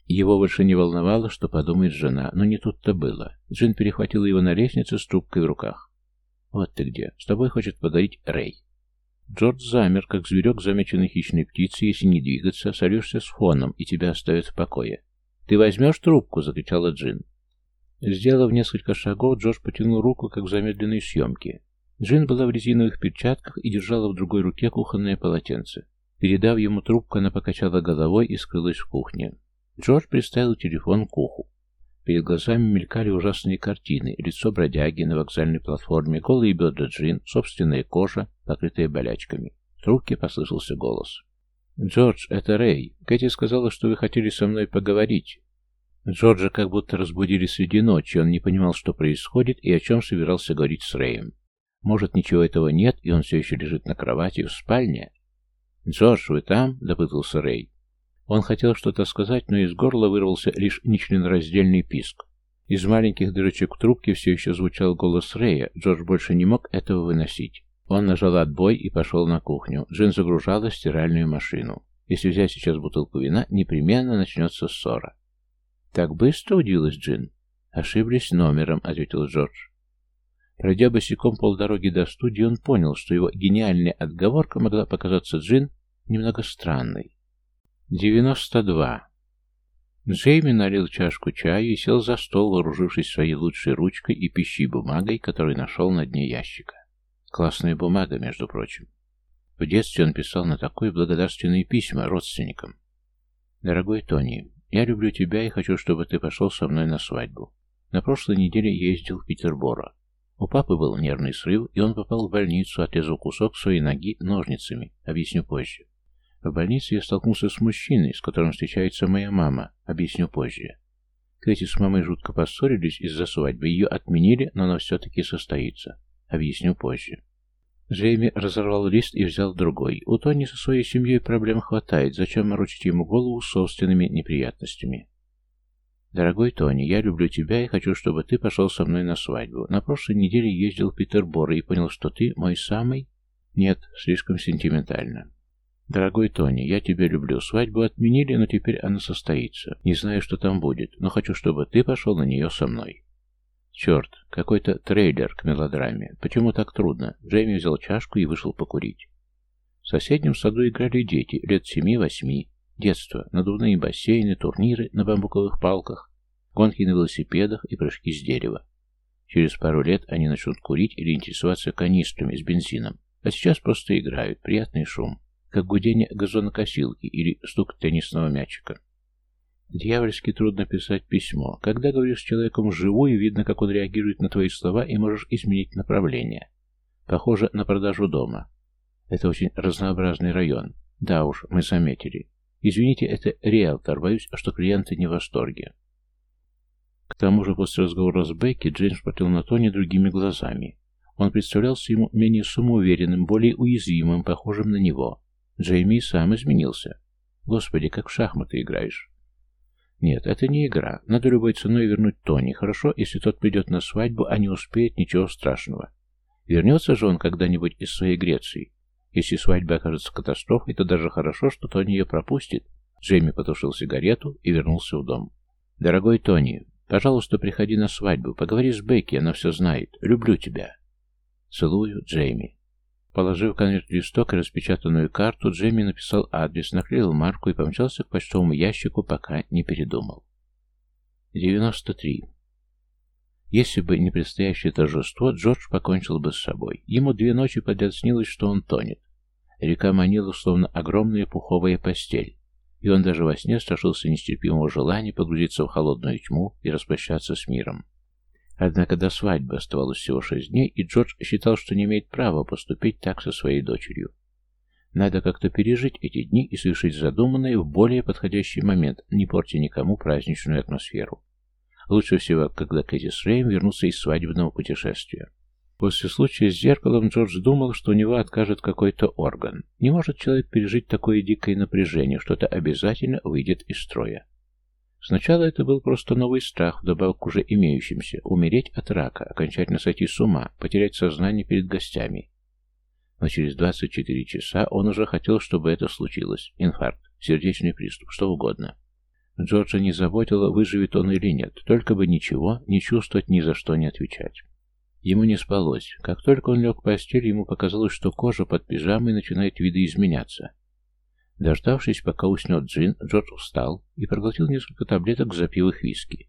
Его больше не волновало, что подумает жена, но не тут-то было. Джин перехватила его на лестнице с трубкой в руках. «Вот ты где. С тобой хочет подарить Рэй». Джордж замер, как зверек, замеченный хищной птицей. Если не двигаться, сольешься с фоном, и тебя оставят в покое. «Ты возьмешь трубку?» — закричала Джин. Сделав несколько шагов, Джош потянул руку, как в замедленной съемке. Джин была в резиновых перчатках и держала в другой руке кухонное полотенце. Передав ему трубку, она покачала головой и скрылась в кухне. Джордж приставил телефон к уху. Перед глазами мелькали ужасные картины. Лицо бродяги на вокзальной платформе, голые бедра Джин, собственная кожа, покрытая болячками. В трубке послышался голос. «Джордж, это Рэй. Кэти сказала, что вы хотели со мной поговорить. Джорджа как будто разбудили среди ночи, он не понимал, что происходит и о чем собирался говорить с Рэем. Может, ничего этого нет, и он все еще лежит на кровати в спальне? «Джордж, вы там?» — допытался Рэй. Он хотел что-то сказать, но из горла вырвался лишь нечленораздельный писк. Из маленьких дырочек трубки все еще звучал голос Рэя. Джордж больше не мог этого выносить. Он нажал отбой и пошел на кухню. Джин загружала стиральную машину. Если взять сейчас бутылку вина, непременно начнется ссора. «Так быстро?» — удивилась Джин. «Ошиблись номером», — ответил Джордж. Пройдя босиком полдороги до студии, он понял, что его гениальная отговорка могла показаться Джин немного странной. «Девяносто два». Джейми налил чашку чая и сел за стол, вооружившись своей лучшей ручкой и пищей бумагой, которую нашел на дне ящика. Классная бумага, между прочим. В детстве он писал на такое благодарственные письма родственникам. «Дорогой Тони, я люблю тебя и хочу, чтобы ты пошел со мной на свадьбу. На прошлой неделе ездил в Петерборо. У папы был нервный срыв, и он попал в больницу, отрезал кусок своей ноги ножницами. Объясню позже. В больнице я столкнулся с мужчиной, с которым встречается моя мама. Объясню позже. Кэти с мамой жутко поссорились из-за свадьбы. Ее отменили, но она все-таки состоится. Объясню позже. Джейми разорвал лист и взял другой. У Тони со своей семьей проблем хватает. Зачем морочить ему голову собственными неприятностями? «Дорогой Тони, я люблю тебя и хочу, чтобы ты пошел со мной на свадьбу. На прошлой неделе ездил в Петербор и понял, что ты мой самый...» «Нет, слишком сентиментально. «Дорогой Тони, я тебя люблю. Свадьбу отменили, но теперь она состоится. Не знаю, что там будет, но хочу, чтобы ты пошел на нее со мной». «Черт, какой-то трейлер к мелодраме. Почему так трудно?» Джейми взял чашку и вышел покурить. В соседнем саду играли дети, лет семи-восьми. Детство, надувные бассейны, турниры на бамбуковых палках, гонки на велосипедах и прыжки с дерева. Через пару лет они начнут курить или интересоваться канистрами с бензином, а сейчас просто играют, приятный шум как гудение газонокосилки или стук теннисного мячика. Дьявольски трудно писать письмо. Когда говоришь с человеком вживую, видно, как он реагирует на твои слова, и можешь изменить направление. Похоже на продажу дома. Это очень разнообразный район. Да уж, мы заметили. Извините, это риэлтор. Боюсь, что клиенты не в восторге. К тому же, после разговора с Бекки, Джеймс смотрел на Тони другими глазами. Он представлялся ему менее самоуверенным, более уязвимым, похожим на него. Джейми сам изменился. Господи, как в шахматы играешь. Нет, это не игра. Надо любой ценой вернуть Тони. Хорошо, если тот придет на свадьбу, а не успеет, ничего страшного. Вернется же он когда-нибудь из своей Греции. Если свадьба окажется катастрофой, то даже хорошо, что Тони ее пропустит. Джейми потушил сигарету и вернулся в дом. «Дорогой Тони, пожалуйста, приходи на свадьбу. Поговори с Бекки, она все знает. Люблю тебя». Целую, Джейми. Положив в конверт листок и распечатанную карту, Джемми написал адрес, наклеил марку и помчался к почтовому ящику, пока не передумал. 93. Если бы не предстоящее торжество, Джордж покончил бы с собой. Ему две ночи подряд снилось, что он тонет. Река манила, словно огромная пуховая постель, и он даже во сне страшился нестерпимого желания погрузиться в холодную тьму и распрощаться с миром. Однако до свадьбы оставалось всего шесть дней, и Джордж считал, что не имеет права поступить так со своей дочерью. Надо как-то пережить эти дни и совершить задуманное в более подходящий момент, не портя никому праздничную атмосферу. Лучше всего, когда Кэти с Рэем вернутся из свадебного путешествия. После случая с зеркалом Джордж думал, что у него откажет какой-то орган. Не может человек пережить такое дикое напряжение, что-то обязательно выйдет из строя. Сначала это был просто новый страх, вдобавок к уже имеющимся, умереть от рака, окончательно сойти с ума, потерять сознание перед гостями. Но через 24 часа он уже хотел, чтобы это случилось. Инфаркт, сердечный приступ, что угодно. Джорджа не заботило, выживет он или нет, только бы ничего, не чувствовать, ни за что не отвечать. Ему не спалось. Как только он лег в постель, ему показалось, что кожа под пижамой начинает видоизменяться. Дождавшись, пока уснет Джин, Джордж встал и проглотил несколько таблеток, запив их виски.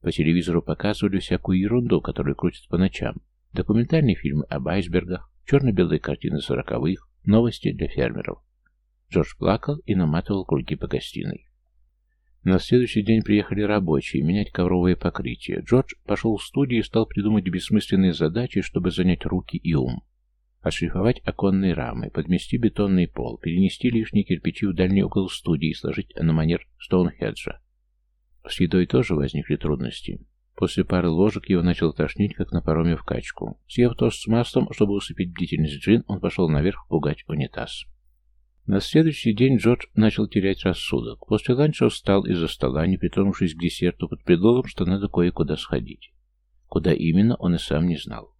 По телевизору показывали всякую ерунду, которую крутят по ночам. Документальные фильмы об айсбергах, черно-белые картины сороковых, новости для фермеров. Джордж плакал и наматывал круги по гостиной. На следующий день приехали рабочие менять ковровое покрытие. Джордж пошел в студию и стал придумать бессмысленные задачи, чтобы занять руки и ум. Отшлифовать оконные рамы, подмести бетонный пол, перенести лишние кирпичи в дальний угол студии и сложить на манер Стоунхеджа. С едой тоже возникли трудности. После пары ложек его начал тошнить, как на пароме в качку. Съев тост с маслом, чтобы усыпить бдительность Джин, он пошел наверх пугать унитаз. На следующий день Джордж начал терять рассудок. После ланча встал из-за стола, не притронувшись к десерту, под предлогом, что надо кое-куда сходить. Куда именно, он и сам не знал.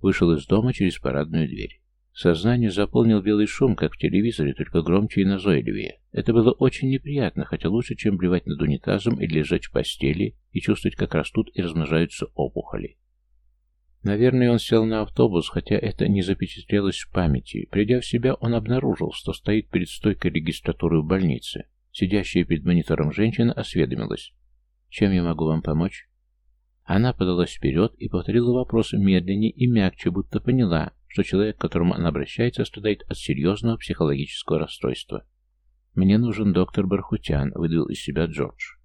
Вышел из дома через парадную дверь. Сознание заполнил белый шум, как в телевизоре, только громче и назойливее. Это было очень неприятно, хотя лучше, чем блевать над унитазом или лежать в постели и чувствовать, как растут и размножаются опухоли. Наверное, он сел на автобус, хотя это не запечатлелось в памяти. Придя в себя, он обнаружил, что стоит перед стойкой регистратуры в больнице. Сидящая перед монитором женщина осведомилась. «Чем я могу вам помочь?» Она подалась вперед и повторила вопрос медленнее и мягче, будто поняла, что человек, к которому она обращается, страдает от серьезного психологического расстройства. «Мне нужен доктор Бархутян», — выдавил из себя Джордж.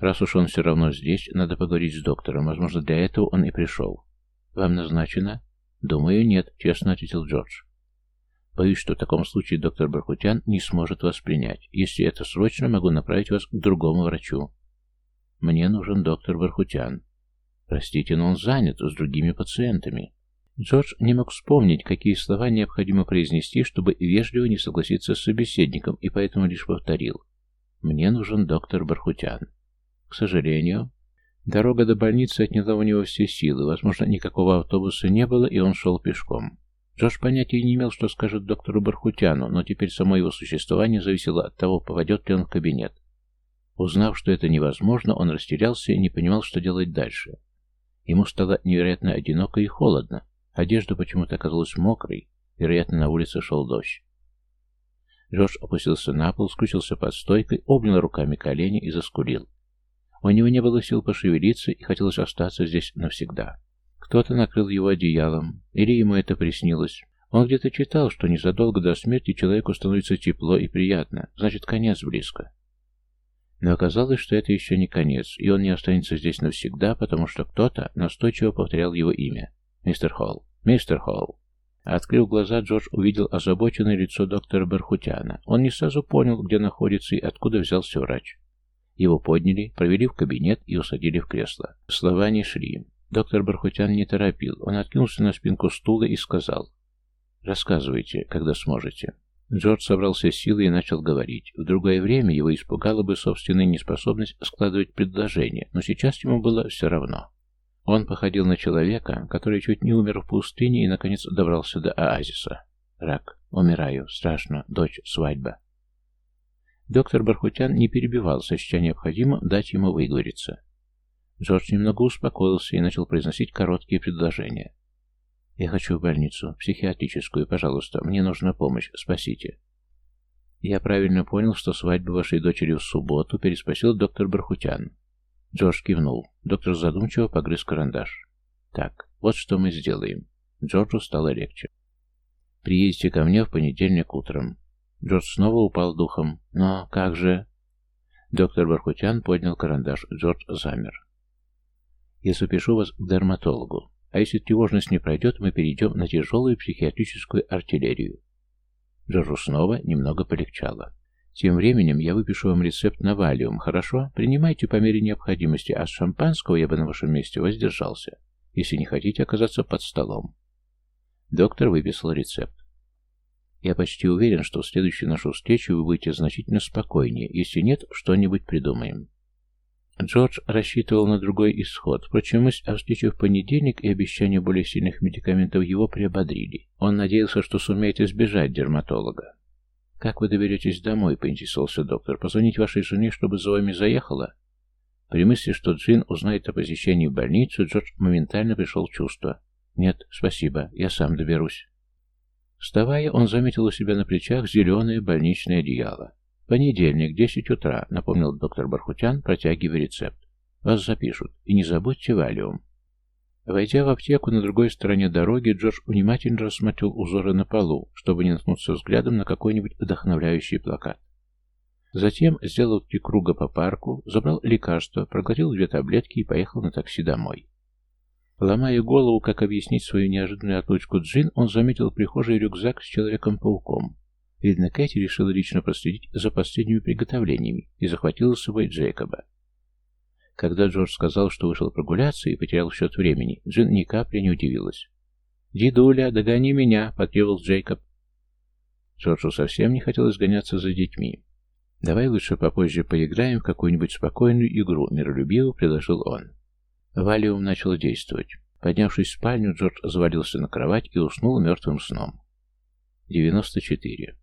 «Раз уж он все равно здесь, надо поговорить с доктором. Возможно, для этого он и пришел». «Вам назначено?» «Думаю, нет», — честно ответил Джордж. «Боюсь, что в таком случае доктор Бархутян не сможет вас принять. Если это срочно, могу направить вас к другому врачу». «Мне нужен доктор Бархутян». Простите, но он занят с другими пациентами. Джордж не мог вспомнить, какие слова необходимо произнести, чтобы вежливо не согласиться с собеседником, и поэтому лишь повторил. «Мне нужен доктор Бархутян». К сожалению, дорога до больницы отняла у него все силы. Возможно, никакого автобуса не было, и он шел пешком. Джордж понятия не имел, что скажет доктору Бархутяну, но теперь само его существование зависело от того, попадет ли он в кабинет. Узнав, что это невозможно, он растерялся и не понимал, что делать дальше. Ему стало невероятно одиноко и холодно. Одежда почему-то оказалась мокрой. Вероятно, на улице шел дождь. Джордж опустился на пол, скрутился под стойкой, обнял руками колени и заскулил. У него не было сил пошевелиться, и хотелось остаться здесь навсегда. Кто-то накрыл его одеялом, или ему это приснилось. Он где-то читал, что незадолго до смерти человеку становится тепло и приятно, значит, конец близко. Но оказалось, что это еще не конец, и он не останется здесь навсегда, потому что кто-то настойчиво повторял его имя. «Мистер Холл! Мистер Холл!» Открыв глаза, Джордж увидел озабоченное лицо доктора Бархутяна. Он не сразу понял, где находится и откуда взялся врач. Его подняли, провели в кабинет и усадили в кресло. Слова не шли. Доктор Бархутян не торопил. Он откинулся на спинку стула и сказал «Рассказывайте, когда сможете». Джордж собрался силой и начал говорить. В другое время его испугала бы собственная неспособность складывать предложения, но сейчас ему было все равно. Он походил на человека, который чуть не умер в пустыне и, наконец, добрался до оазиса. Рак. Умираю. Страшно. Дочь. Свадьба. Доктор Бархутян не перебивал, сочтя необходимо дать ему выговориться. Джордж немного успокоился и начал произносить короткие предложения. «Я хочу в больницу, психиатрическую, пожалуйста. Мне нужна помощь. Спасите». «Я правильно понял, что свадьба вашей дочери в субботу?» – переспросил доктор Бархутян. Джордж кивнул. Доктор задумчиво погрыз карандаш. «Так, вот что мы сделаем». Джорджу стало легче. «Приедете ко мне в понедельник утром». Джордж снова упал духом. «Но как же...» Доктор Бархутян поднял карандаш. Джордж замер. «Я запишу вас к дерматологу. А если тревожность не пройдет, мы перейдем на тяжелую психиатрическую артиллерию. Джорджу снова немного полегчало. Тем временем я выпишу вам рецепт на валиум, хорошо? Принимайте по мере необходимости, а с шампанского я бы на вашем месте воздержался, если не хотите оказаться под столом. Доктор выписал рецепт. Я почти уверен, что в следующую нашу встречу вы будете значительно спокойнее. Если нет, что-нибудь придумаем. Джордж рассчитывал на другой исход. Впрочем, мысль о встрече в понедельник и обещание более сильных медикаментов его приободрили. Он надеялся, что сумеет избежать дерматолога. «Как вы доберетесь домой?» — поинтересовался доктор. «Позвонить вашей жене, чтобы за вами заехала?» При мысли, что Джин узнает о посещении в больницу, Джордж моментально пришел в чувство. «Нет, спасибо, я сам доберусь». Вставая, он заметил у себя на плечах зеленое больничное одеяло. «Понедельник, десять утра», — напомнил доктор Бархутян, протягивая рецепт. «Вас запишут. И не забудьте валиум». Войдя в аптеку на другой стороне дороги, Джордж внимательно рассмотрел узоры на полу, чтобы не наткнуться взглядом на какой-нибудь вдохновляющий плакат. Затем, сделал три круга по парку, забрал лекарство, проглотил две таблетки и поехал на такси домой. Ломая голову, как объяснить свою неожиданную отлучку Джин, он заметил в прихожей рюкзак с Человеком-пауком. Видно, Кэти решила лично проследить за последними приготовлениями и захватила с собой Джейкоба. Когда Джордж сказал, что вышел прогуляться и потерял счет времени, Джин ни капли не удивилась. «Дедуля, догони меня!» — потребовал Джейкоб. Джорджу совсем не хотелось гоняться за детьми. «Давай лучше попозже поиграем в какую-нибудь спокойную игру», — миролюбиво предложил он. Валиум начал действовать. Поднявшись в спальню, Джордж завалился на кровать и уснул мертвым сном. 94.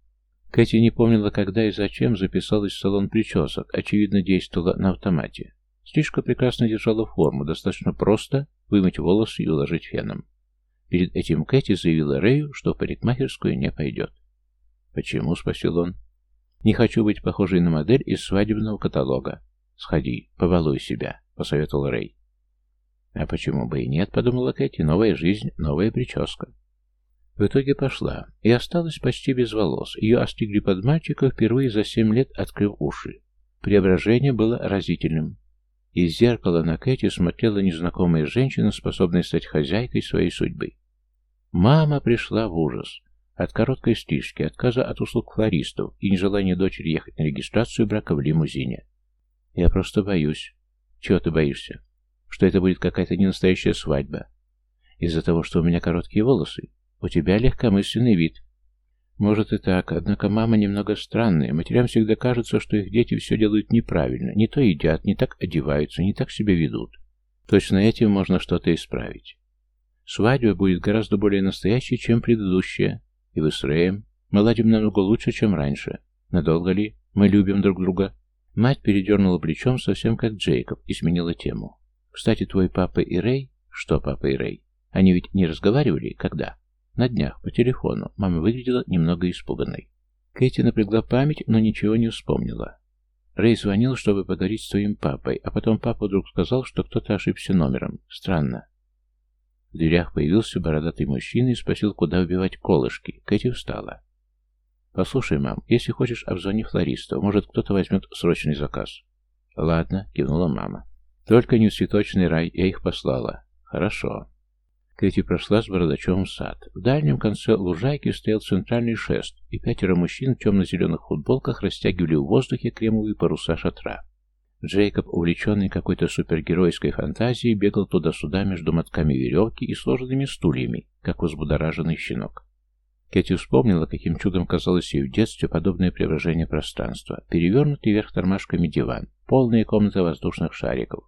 Кэти не помнила, когда и зачем записалась в салон причесок, очевидно, действовала на автомате. Стрижка прекрасно держала форму, достаточно просто вымыть волосы и уложить феном. Перед этим Кэти заявила Рэю, что в парикмахерскую не пойдет. «Почему?» — спросил он. Не хочу быть похожей на модель из свадебного каталога. Сходи, побалуй себя, посоветовал Рэй. А почему бы и нет, подумала Кэти, новая жизнь, новая прическа. В итоге пошла, и осталась почти без волос. Ее остригли под мальчика, впервые за семь лет открыв уши. Преображение было разительным. Из зеркала на Кэти смотрела незнакомая женщина, способная стать хозяйкой своей судьбы. Мама пришла в ужас. От короткой стрижки, отказа от услуг флористов и нежелания дочери ехать на регистрацию брака в лимузине. Я просто боюсь. Чего ты боишься? Что это будет какая-то ненастоящая свадьба? Из-за того, что у меня короткие волосы? У тебя легкомысленный вид. Может и так, однако мама немного странная. Матерям всегда кажется, что их дети все делают неправильно. Не то едят, не так одеваются, не так себя ведут. Точно этим можно что-то исправить. Свадьба будет гораздо более настоящей, чем предыдущая. И вы с Рэем. Мы ладим намного лучше, чем раньше. Надолго ли? Мы любим друг друга. Мать передернула плечом, совсем как Джейкоб, и сменила тему. Кстати, твой папа и Рэй... Что папа и Рэй? Они ведь не разговаривали? Когда? На днях, по телефону. Мама выглядела немного испуганной. Кэти напрягла память, но ничего не вспомнила. Рэй звонил, чтобы поговорить с твоим папой, а потом папа вдруг сказал, что кто-то ошибся номером. Странно. В дверях появился бородатый мужчина и спросил, куда убивать колышки. Кэти встала. «Послушай, мам, если хочешь, обзвони флориста. Может, кто-то возьмет срочный заказ». «Ладно», — кивнула мама. «Только не в цветочный рай, я их послала». «Хорошо». Кэти прошла с бородачом в сад. В дальнем конце лужайки стоял центральный шест, и пятеро мужчин в темно-зеленых футболках растягивали в воздухе кремовые паруса шатра. Джейкоб, увлеченный какой-то супергеройской фантазией, бегал туда-сюда между мотками веревки и сложенными стульями, как взбудораженный щенок. Кэти вспомнила, каким чудом казалось ей в детстве подобное преображение пространства. Перевернутый вверх тормашками диван, полные комнаты воздушных шариков.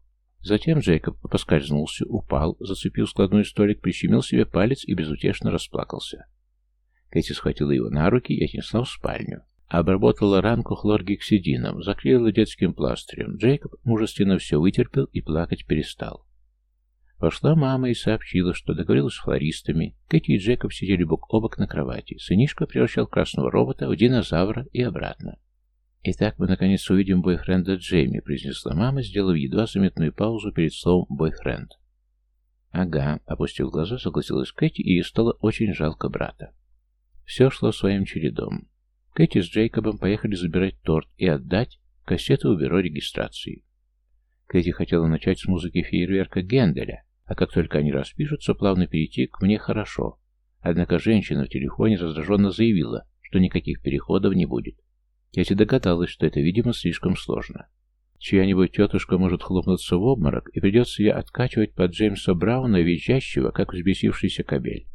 Затем Джейкоб поскользнулся, упал, зацепил складной столик, прищемил себе палец и безутешно расплакался. Кэти схватила его на руки и отнесла в спальню. Обработала ранку хлоргексидином, заклеила детским пластырем. Джейкоб мужественно все вытерпел и плакать перестал. Пошла мама и сообщила, что договорилась с флористами. Кэти и Джейкоб сидели бок о бок на кровати. Сынишка превращал красного робота в динозавра и обратно. «Итак, мы наконец увидим бойфренда Джейми», — произнесла мама, сделав едва заметную паузу перед словом «бойфренд». «Ага», — опустив глаза, согласилась Кэти, и ей стало очень жалко брата. Все шло своим чередом. Кэти с Джейкобом поехали забирать торт и отдать кассету в бюро регистрации. Кэти хотела начать с музыки фейерверка Генделя, а как только они распишутся, плавно перейти к «мне хорошо». Однако женщина в телефоне раздраженно заявила, что никаких переходов не будет. Кэти догадалась, что это, видимо, слишком сложно. Чья-нибудь тетушка может хлопнуться в обморок, и придется ее откачивать под Джеймса Брауна, визжащего, как взбесившийся кобель.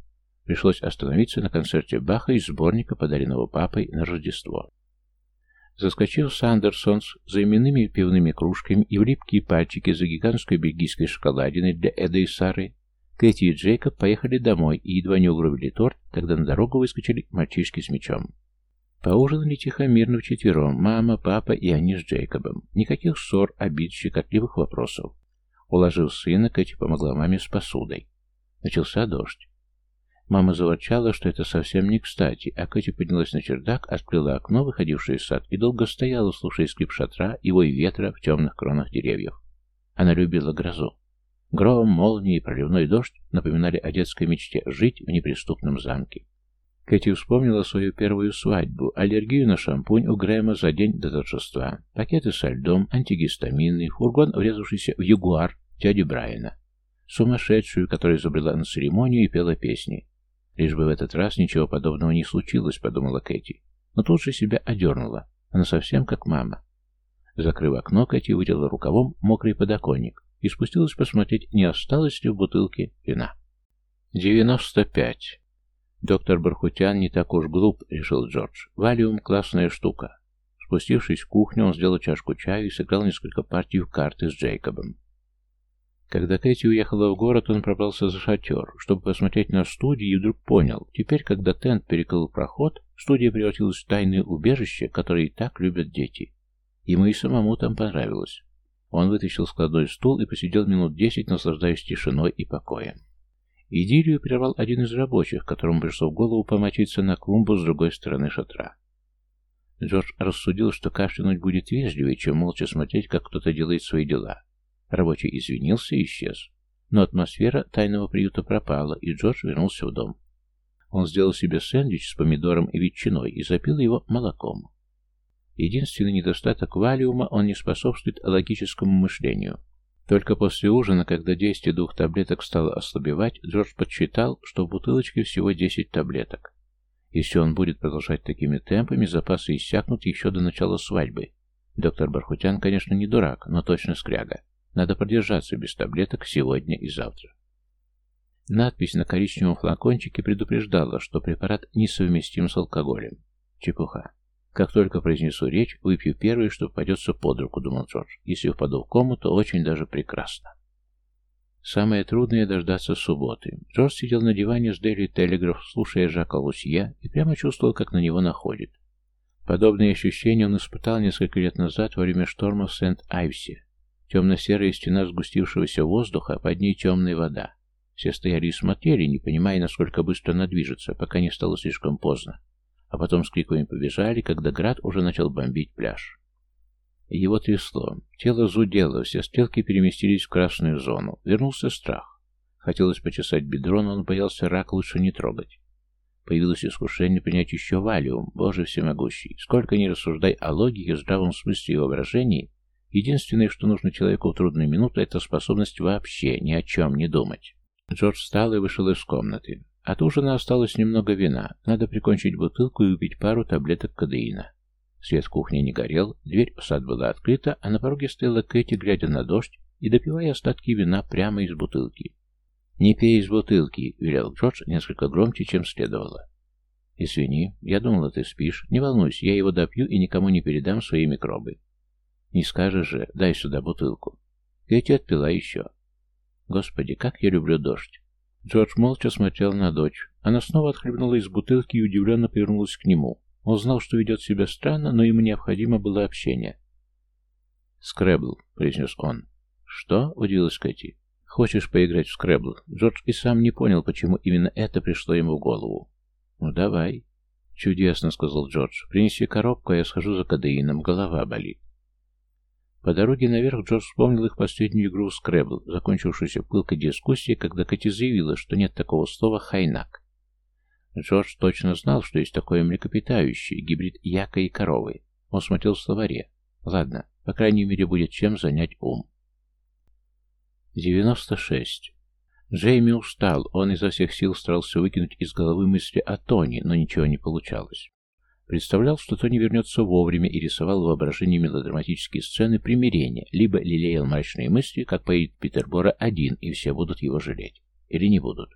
Пришлось остановиться на концерте Баха из сборника, подаренного папой на Рождество. Заскочив Сандерсонс за именными пивными кружками и в липкие пальчики за гигантской бельгийской шоколадиной для Эда и Сары, Кэти и Джейкоб поехали домой и едва не угробили торт, когда на дорогу выскочили мальчишки с мечом. Поужинали тихо мирно вчетвером, мама, папа и они с Джейкобом. Никаких ссор, обид, щекотливых вопросов. Уложив сына, Кэти помогла маме с посудой. Начался дождь. Мама заворчала, что это совсем не кстати, а Кэти поднялась на чердак, открыла окно, выходившее из сад, и долго стояла, слушая скрип шатра и вой ветра в темных кронах деревьев. Она любила грозу. Гром, молнии и проливной дождь напоминали о детской мечте жить в неприступном замке. Кэти вспомнила свою первую свадьбу, аллергию на шампунь у Грэма за день до торжества, пакеты со льдом, антигистаминный, фургон, врезавшийся в ягуар дяди Брайана, сумасшедшую, которая изобрела на церемонию и пела песни, Лишь бы в этот раз ничего подобного не случилось, подумала Кэти. Но тут же себя одернула. Она совсем как мама. Закрыв окно, Кэти вытерла рукавом мокрый подоконник и спустилась посмотреть, не осталось ли в бутылке вина. 95. Доктор Бархутян не так уж глуп, решил Джордж. Валиум — классная штука. Спустившись в кухню, он сделал чашку чая и сыграл несколько партий в карты с Джейкобом. Когда Кэти уехала в город, он пробрался за шатер, чтобы посмотреть на студию, и вдруг понял, теперь, когда тент перекрыл проход, студия превратилась в тайное убежище, которое и так любят дети. Ему и самому там понравилось. Он вытащил складной стул и посидел минут десять, наслаждаясь тишиной и покоем. Идиллию прервал один из рабочих, которому пришло в голову помочиться на клумбу с другой стороны шатра. Джордж рассудил, что кашлянуть будет вежливее, чем молча смотреть, как кто-то делает свои дела. Рабочий извинился и исчез. Но атмосфера тайного приюта пропала, и Джордж вернулся в дом. Он сделал себе сэндвич с помидором и ветчиной и запил его молоком. Единственный недостаток валиума – он не способствует логическому мышлению. Только после ужина, когда действие двух таблеток стало ослабевать, Джордж подсчитал, что в бутылочке всего 10 таблеток. Если он будет продолжать такими темпами, запасы иссякнут еще до начала свадьбы. Доктор Бархутян, конечно, не дурак, но точно скряга. Надо продержаться без таблеток сегодня и завтра. Надпись на коричневом флакончике предупреждала, что препарат несовместим с алкоголем. Чепуха. Как только произнесу речь, выпью первое, что попадется под руку, думал Джордж. Если впаду в кому, то очень даже прекрасно. Самое трудное — дождаться субботы. Джордж сидел на диване с Дели Телеграф, слушая Жака Лусье, и прямо чувствовал, как на него находит. Подобные ощущения он испытал несколько лет назад во время шторма в Сент-Айвсе. Темно-серая стена сгустившегося воздуха, под ней темная вода. Все стояли и смотрели, не понимая, насколько быстро она движется, пока не стало слишком поздно. А потом с криками побежали, когда град уже начал бомбить пляж. Его трясло. Тело зудело, все стрелки переместились в красную зону. Вернулся страх. Хотелось почесать бедро, но он боялся рак лучше не трогать. Появилось искушение принять еще валиум, боже всемогущий. Сколько ни рассуждай о логике, здравом смысле и воображении, единственное, что нужно человеку в трудную минуту, это способность вообще ни о чем не думать. Джордж встал и вышел из комнаты. От ужина осталось немного вина. Надо прикончить бутылку и выпить пару таблеток кадеина. Свет в кухне не горел, дверь в сад была открыта, а на пороге стояла Кэти, глядя на дождь и допивая остатки вина прямо из бутылки. «Не пей из бутылки», — велел Джордж несколько громче, чем следовало. «Извини, я думала, ты спишь. Не волнуйся, я его допью и никому не передам свои микробы». «Не скажешь же, дай сюда бутылку». Кэти отпила еще. Господи, как я люблю дождь. Джордж молча смотрел на дочь. Она снова отхлебнула из бутылки и удивленно повернулась к нему. Он знал, что ведет себя странно, но ему необходимо было общение. «Скрэбл», — произнес он. «Что?» — удивилась Кэти. «Хочешь поиграть в скрэбл?» Джордж и сам не понял, почему именно это пришло ему в голову. «Ну, давай». «Чудесно», — сказал Джордж. «Принеси коробку, а я схожу за кодеином. Голова болит». По дороге наверх Джордж вспомнил их последнюю игру в скребл, закончившуюся пылкой дискуссией, когда Кэти заявила, что нет такого слова «хайнак». Джордж точно знал, что есть такое млекопитающее, гибрид яка и коровы. Он смотрел в словаре. Ладно, по крайней мере, будет чем занять ум. 96. Джейми устал, он изо всех сил старался выкинуть из головы мысли о Тони, но ничего не получалось. Представлял, что Тони вернется вовремя и рисовал в воображении мелодраматические сцены примирения, либо лелеял мрачные мысли, как поедет Питербора один, и все будут его жалеть. Или не будут.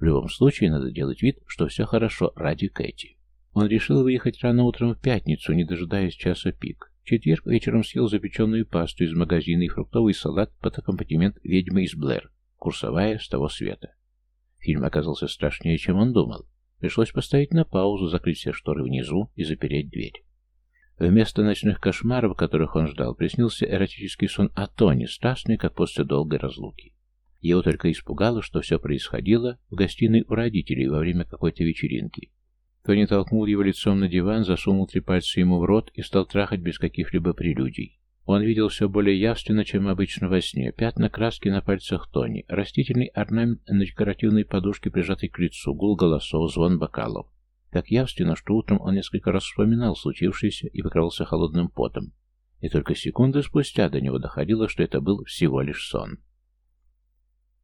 В любом случае, надо делать вид, что все хорошо ради Кэти. Он решил выехать рано утром в пятницу, не дожидаясь часа пик. В четверг вечером съел запеченную пасту из магазина и фруктовый салат под аккомпанемент «Ведьмы из Блэр», курсовая с того света. Фильм оказался страшнее, чем он думал. Пришлось поставить на паузу, закрыть все шторы внизу и запереть дверь. Вместо ночных кошмаров, которых он ждал, приснился эротический сон о Тоне, страстный, как после долгой разлуки. Его только испугало, что все происходило в гостиной у родителей во время какой-то вечеринки. Тони толкнул его лицом на диван, засунул три пальца ему в рот и стал трахать без каких-либо прелюдий. Он видел все более явственно, чем обычно во сне. Пятна краски на пальцах Тони, растительный орнамент на декоративной подушке, прижатой к лицу, гул голосов, звон бокалов. Так явственно, что утром он несколько раз вспоминал случившееся и покрывался холодным потом. И только секунды спустя до него доходило, что это был всего лишь сон.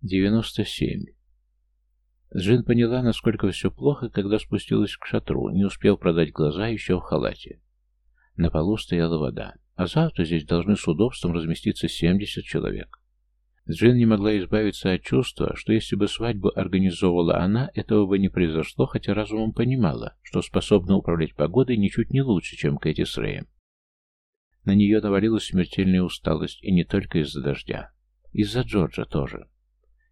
97. Джин поняла, насколько все плохо, когда спустилась к шатру, не успев продать глаза еще в халате. На полу стояла вода. А завтра здесь должны с удобством разместиться 70 человек. Джин не могла избавиться от чувства, что если бы свадьбу организовывала она, этого бы не произошло, хотя разумом понимала, что способна управлять погодой ничуть не лучше, чем Кэти с Рэем. На нее навалилась смертельная усталость, и не только из-за дождя. Из-за Джорджа тоже.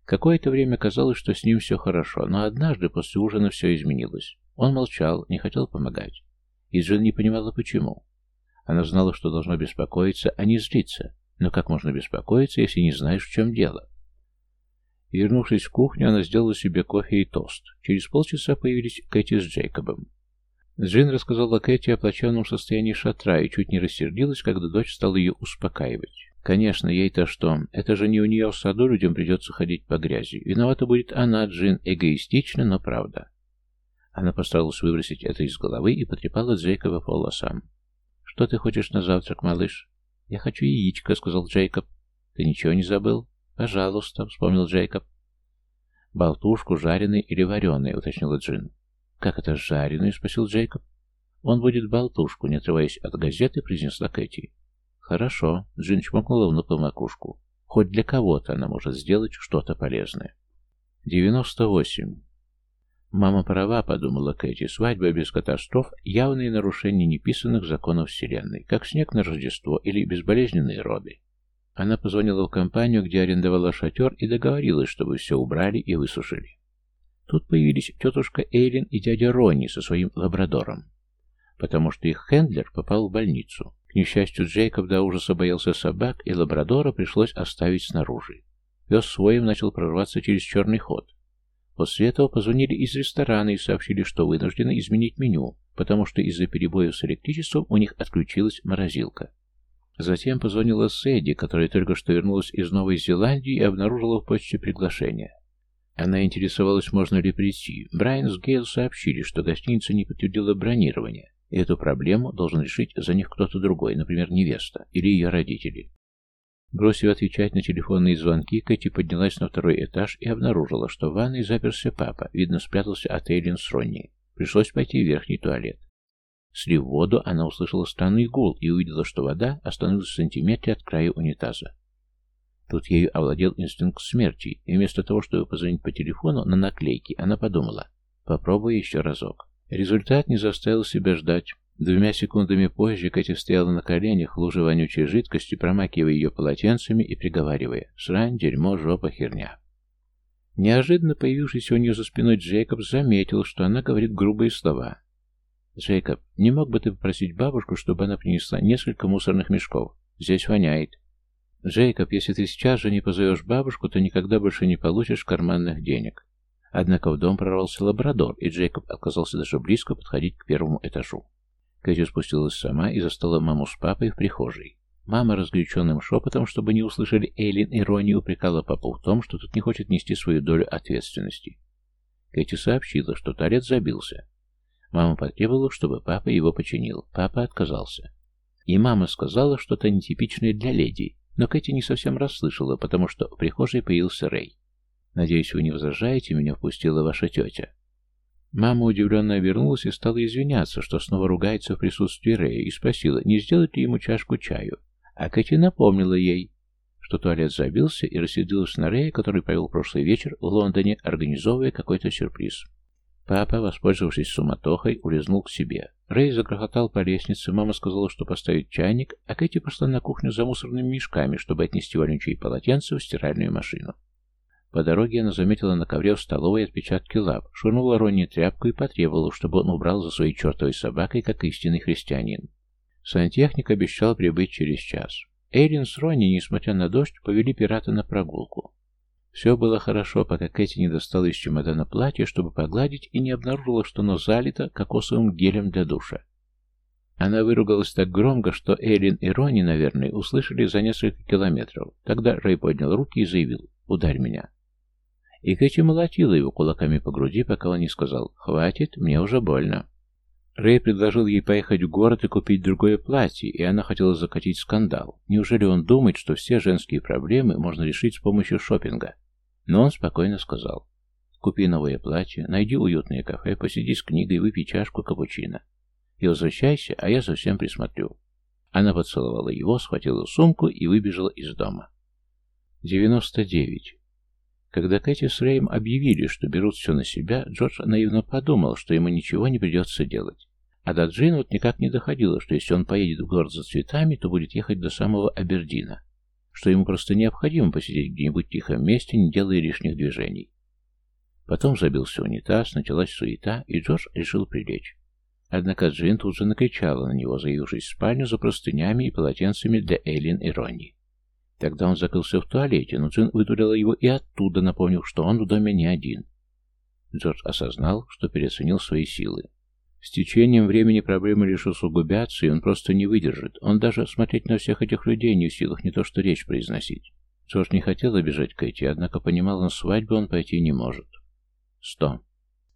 Какое-то время казалось, что с ним все хорошо, но однажды после ужина все изменилось. Он молчал, не хотел помогать. И Джин не понимала, почему. Она знала, что должна беспокоиться, а не злиться. Но как можно беспокоиться, если не знаешь, в чем дело? Вернувшись в кухню, она сделала себе кофе и тост. Через полчаса появились Кэти с Джейкобом. Джин рассказала Кэти о плачевном состоянии шатра и чуть не рассердилась, когда дочь стала ее успокаивать. Конечно, ей-то что? Это же не у нее в саду людям придется ходить по грязи. Виновата будет она, Джин, эгоистично, но правда. Она постаралась выбросить это из головы и потрепала Джейкоба по волосам. «Что ты хочешь на завтрак, малыш?» «Я хочу яичко», — сказал Джейкоб. «Ты ничего не забыл?» «Пожалуйста», — вспомнил Джейкоб. «Болтушку, жареный или вареный?» — уточнила Джин. «Как это жареный?» — спросил Джейкоб. «Он будет болтушку», — не отрываясь от газеты, произнесла Кэти. «Хорошо», — Джин чмокнула внука макушку. «Хоть для кого-то она может сделать что-то полезное». Девяносто восемь. «Мама права», — подумала Кэти. «Свадьба без катастроф — явные нарушения неписанных законов Вселенной, как снег на Рождество или безболезненные роды». Она позвонила в компанию, где арендовала шатер, и договорилась, чтобы все убрали и высушили. Тут появились тетушка Эйлин и дядя Ронни со своим лабрадором, потому что их хендлер попал в больницу. К несчастью, Джейкоб до ужаса боялся собак, и лабрадора пришлось оставить снаружи. Пес своим начал прорваться через черный ход. После этого позвонили из ресторана и сообщили, что вынуждены изменить меню, потому что из-за перебоев с электричеством у них отключилась морозилка. Затем позвонила Сэдди, которая только что вернулась из Новой Зеландии и обнаружила в почте приглашение. Она интересовалась, можно ли прийти. Брайан с Гейл сообщили, что гостиница не подтвердила бронирование, и эту проблему должен решить за них кто-то другой, например, невеста или ее родители. Бросив отвечать на телефонные звонки, Кэти поднялась на второй этаж и обнаружила, что в ванной заперся папа, видно, спрятался от Эйлин с Ронни. Пришлось пойти в верхний туалет. Слив воду, она услышала странный гул и увидела, что вода остановилась в сантиметре от края унитаза. Тут ею овладел инстинкт смерти, и вместо того, чтобы позвонить по телефону на наклейке, она подумала, попробуй еще разок. Результат не заставил себя ждать. Двумя секундами позже Катя стояла на коленях в луже вонючей жидкости, промакивая ее полотенцами и приговаривая «Срань, дерьмо, жопа, херня». Неожиданно появившийся у нее за спиной Джейкоб заметил, что она говорит грубые слова. «Джейкоб, не мог бы ты попросить бабушку, чтобы она принесла несколько мусорных мешков? Здесь воняет». «Джейкоб, если ты сейчас же не позовешь бабушку, то никогда больше не получишь карманных денег». Однако в дом прорвался лабрадор, и Джейкоб оказался даже близко подходить к первому этажу. Кэти спустилась сама и застала маму с папой в прихожей. Мама разгоряченным шепотом, чтобы не услышали Эйлин и Ронни, упрекала папу в том, что тот не хочет нести свою долю ответственности. Кэти сообщила, что туалет забился. Мама потребовала, чтобы папа его починил. Папа отказался. И мама сказала что-то нетипичное для леди, но Кэти не совсем расслышала, потому что в прихожей появился Рэй. «Надеюсь, вы не возражаете, меня впустила ваша тетя». Мама удивленно обернулась и стала извиняться, что снова ругается в присутствии Рэя, и спросила, не сделать ли ему чашку чаю. А Кэти напомнила ей, что туалет забился и рассердилась на Рэя, который провел прошлый вечер в Лондоне, организовывая какой-то сюрприз. Папа, воспользовавшись суматохой, улизнул к себе. Рэй загрохотал по лестнице, мама сказала, что поставит чайник, а Кэти пошла на кухню за мусорными мешками, чтобы отнести вонючие полотенца в стиральную машину. По дороге она заметила на ковре в столовой отпечатки лап, швырнула Ронни тряпку и потребовала, чтобы он убрал за своей чертовой собакой, как истинный христианин. Сантехник обещал прибыть через час. Эйлин с Ронни, несмотря на дождь, повели пирата на прогулку. Все было хорошо, пока Кэти не достала из чемодана платье, чтобы погладить, и не обнаружила, что оно залито кокосовым гелем для душа. Она выругалась так громко, что Эйлин и Ронни, наверное, услышали за несколько километров. Тогда Рэй поднял руки и заявил «Ударь меня». И Кэти молотила его кулаками по груди, пока он не сказал «Хватит, мне уже больно». Рэй предложил ей поехать в город и купить другое платье, и она хотела закатить скандал. Неужели он думает, что все женские проблемы можно решить с помощью шопинга? Но он спокойно сказал. Купи новое платье, найди уютное кафе, посиди с книгой, выпей чашку капучино. И возвращайся, а я совсем присмотрю. Она поцеловала его, схватила сумку и выбежала из дома. 99. Когда Кэти с Рэем объявили, что берут все на себя, Джордж наивно подумал, что ему ничего не придется делать. А до Джин вот никак не доходило, что если он поедет в город за цветами, то будет ехать до самого Абердина, что ему просто необходимо посидеть где-нибудь в тихом месте, не делая лишних движений. Потом забился унитаз, началась суета, и Джордж решил прилечь. Однако Джин тут же накричала на него, заявившись в спальню за простынями и полотенцами для Эйлин и Ронни. Тогда он закрылся в туалете, но Джин выдурила его и оттуда, напомнив, что он в доме не один. Джордж осознал, что переоценил свои силы. С течением времени проблемы лишь усугубятся, и он просто не выдержит. Он даже смотреть на всех этих людей не в силах, не то что речь произносить. Джордж не хотел обижать Кэти, однако понимал, на свадьбу он пойти не может. Сто.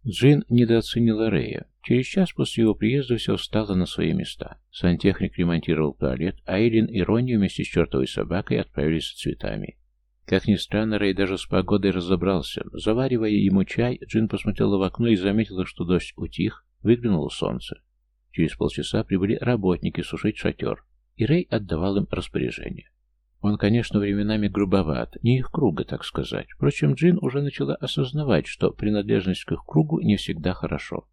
Джин недооценила Рэя. Через час после его приезда все встало на свои места. Сантехник ремонтировал туалет, а Эйлин и Ронни вместе с чертовой собакой отправились с цветами. Как ни странно, Рэй даже с погодой разобрался. Заваривая ему чай, Джин посмотрела в окно и заметила, что дождь утих, Выглянуло солнце. Через полчаса прибыли работники сушить шатер, и Рэй отдавал им распоряжение. Он, конечно, временами грубоват, не их круга, так сказать. Впрочем, Джин уже начала осознавать, что принадлежность к их кругу не всегда хорошо.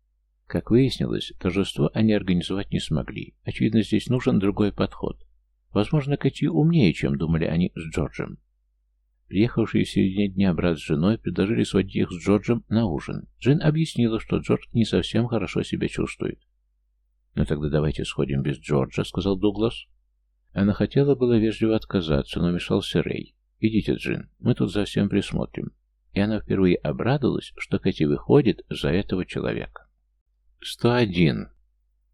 Как выяснилось, торжество они организовать не смогли. Очевидно, здесь нужен другой подход. Возможно, Кэти умнее, чем думали они с Джорджем. Приехавшие в середине дня брат с женой предложили сводить их с Джорджем на ужин. Джин объяснила, что Джордж не совсем хорошо себя чувствует. «Ну тогда давайте сходим без Джорджа», — сказал Дуглас. Она хотела было вежливо отказаться, но мешался Рэй. «Идите, Джин, мы тут за всем присмотрим». И она впервые обрадовалась, что Кэти выходит за этого человека. 101.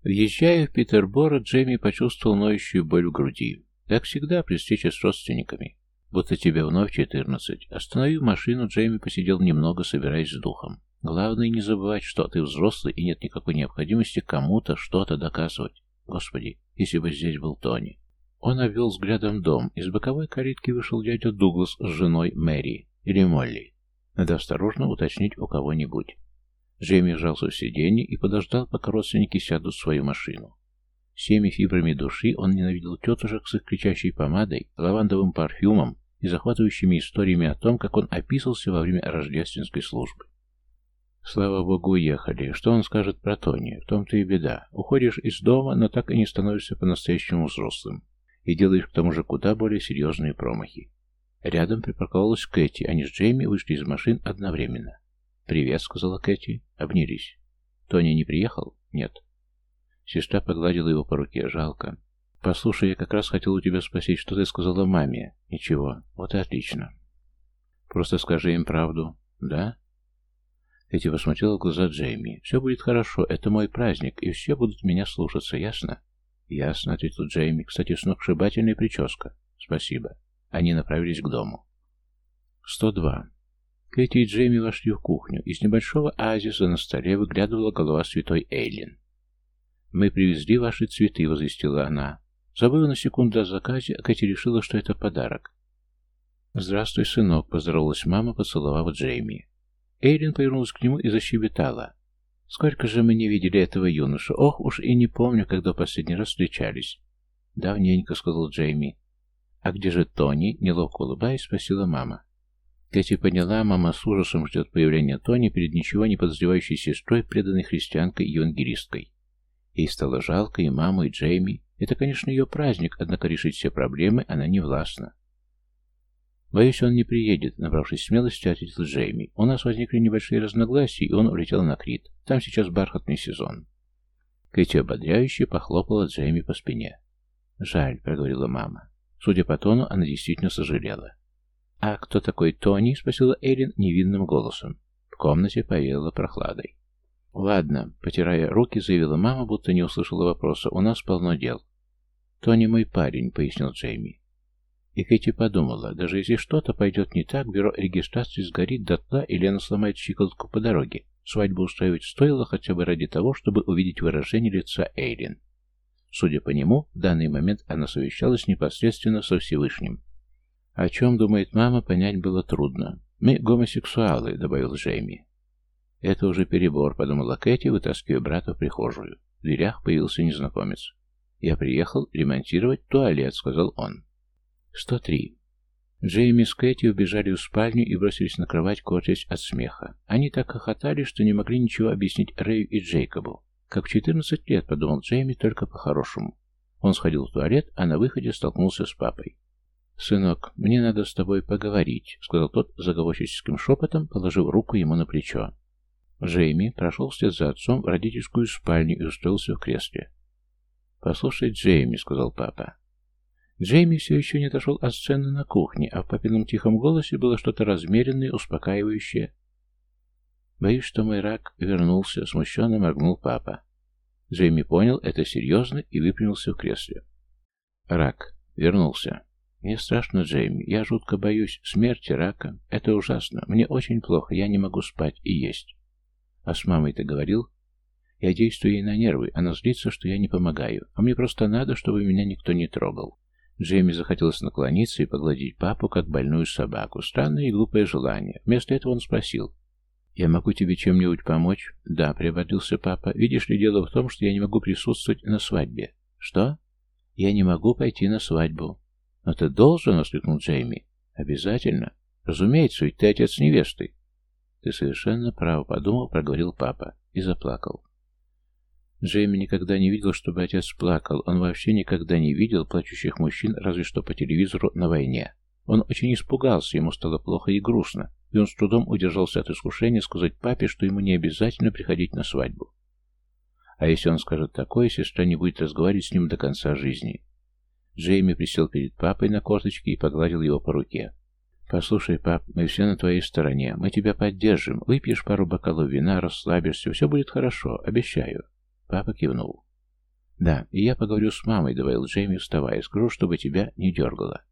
Въезжая в Питерборо, Джейми почувствовал ноющую боль в груди. Как всегда при встрече с родственниками. Будто тебе вновь четырнадцать. Остановив машину, Джейми посидел немного, собираясь с духом. Главное не забывать, что ты взрослый и нет никакой необходимости кому-то что-то доказывать. Господи, если бы здесь был Тони. Он обвел взглядом дом. Из боковой калитки вышел дядя Дуглас с женой Мэри. Или Молли. Надо осторожно уточнить у кого-нибудь. Джейми вжался в сиденье и подождал, пока родственники сядут в свою машину. Всеми фибрами души он ненавидел тетушек с их кричащей помадой, лавандовым парфюмом и захватывающими историями о том, как он описался во время рождественской службы. Слава богу, уехали. Что он скажет про Тони? В том-то и беда. Уходишь из дома, но так и не становишься по-настоящему взрослым. И делаешь к тому же куда более серьезные промахи. Рядом припарковалась Кэти, они с Джейми вышли из машин одновременно. «Привет», — сказала Кэти. Обнялись. «Тони не приехал?» «Нет». Сестра погладила его по руке. Жалко. «Послушай, я как раз хотел у тебя спросить, что ты сказала маме?» «Ничего. Вот и отлично». «Просто скажи им правду». «Да?» Эти посмотрела в глаза Джейми. «Все будет хорошо. Это мой праздник, и все будут меня слушаться. Ясно?» «Ясно», — ответил Джейми. «Кстати, сногсшибательная прическа». «Спасибо». Они направились к дому. 102. Кэти и Джейми вошли в кухню. Из небольшого оазиса на столе выглядывала голова святой Эйлин. «Мы привезли ваши цветы», — возвестила она. Забыла на секунду о заказе, а Катя решила, что это подарок. «Здравствуй, сынок», — поздоровалась мама, поцеловав Джейми. Эйлин повернулась к нему и защебетала. «Сколько же мы не видели этого юноша? Ох, уж и не помню, когда последний раз встречались». «Давненько», — сказал Джейми. «А где же Тони?» — неловко улыбаясь, спросила мама. Кэти поняла, мама с ужасом ждет появления Тони перед ничего не подозревающей сестрой, преданной христианкой и евангелисткой. Ей стало жалко и маму, и Джейми. Это, конечно, ее праздник, однако решить все проблемы она не властна. «Боюсь, он не приедет», — набравшись смелости, ответил Джейми. «У нас возникли небольшие разногласия, и он улетел на Крит. Там сейчас бархатный сезон». Кэти ободряюще похлопала Джейми по спине. «Жаль», — проговорила мама. Судя по тону, она действительно сожалела. «А кто такой Тони?» — спросила Эйлин невинным голосом. В комнате повеяло прохладой. «Ладно», — потирая руки, заявила мама, будто не услышала вопроса. «У нас полно дел». «Тони мой парень», — пояснил Джейми. И Кэти подумала, даже если что-то пойдет не так, бюро регистрации сгорит дотла или она сломает щиколотку по дороге. Свадьбу устраивать стоило хотя бы ради того, чтобы увидеть выражение лица Эйлин. Судя по нему, в данный момент она совещалась непосредственно со Всевышним. О чем думает мама, понять было трудно. «Мы гомосексуалы», — добавил Джейми. «Это уже перебор», — подумала Кэти, вытаскивая брата в прихожую. В дверях появился незнакомец. «Я приехал ремонтировать туалет», — сказал он. 103. Джейми с Кэти убежали в спальню и бросились на кровать, корчась от смеха. Они так хохотали, что не могли ничего объяснить Рэю и Джейкобу. Как в 14 лет, подумал Джейми, только по-хорошему. Он сходил в туалет, а на выходе столкнулся с папой. «Сынок, мне надо с тобой поговорить», — сказал тот заговорческим шепотом, положив руку ему на плечо. Джейми прошел вслед за отцом в родительскую спальню и устроился в кресле. «Послушай, Джейми», — сказал папа. Джейми все еще не отошел от сцены на кухне, а в папином тихом голосе было что-то размеренное, успокаивающее. «Боюсь, что мой рак вернулся», — смущенно моргнул папа. Джейми понял это серьезно и выпрямился в кресле. Рак. Вернулся. Мне страшно, Джейми. Я жутко боюсь смерти, рака. Это ужасно. Мне очень плохо. Я не могу спать и есть. А с мамой ты говорил? Я действую ей на нервы. Она злится, что я не помогаю. А мне просто надо, чтобы меня никто не трогал. Джейми захотелось наклониться и погладить папу, как больную собаку. Странное и глупое желание. Вместо этого он спросил. «Я могу тебе чем-нибудь помочь?» «Да», — приободрился папа. «Видишь ли, дело в том, что я не могу присутствовать на свадьбе». «Что?» «Я не могу пойти на свадьбу». «Но ты должен!» — воскликнул Джейми. «Обязательно. Разумеется, ведь ты отец невесты». «Ты совершенно прав», — подумал, проговорил папа и заплакал. Джейми никогда не видел, чтобы отец плакал. Он вообще никогда не видел плачущих мужчин, разве что по телевизору на войне. Он очень испугался, ему стало плохо и грустно и он с трудом удержался от искушения сказать папе, что ему не обязательно приходить на свадьбу. А если он скажет такое, сестра не будет разговаривать с ним до конца жизни. Джейми присел перед папой на корточке и погладил его по руке. «Послушай, пап, мы все на твоей стороне. Мы тебя поддержим. Выпьешь пару бокалов вина, расслабишься. Все будет хорошо, обещаю». Папа кивнул. «Да, и я поговорю с мамой», — добавил Джейми, вставая. «Скажу, чтобы тебя не дергало».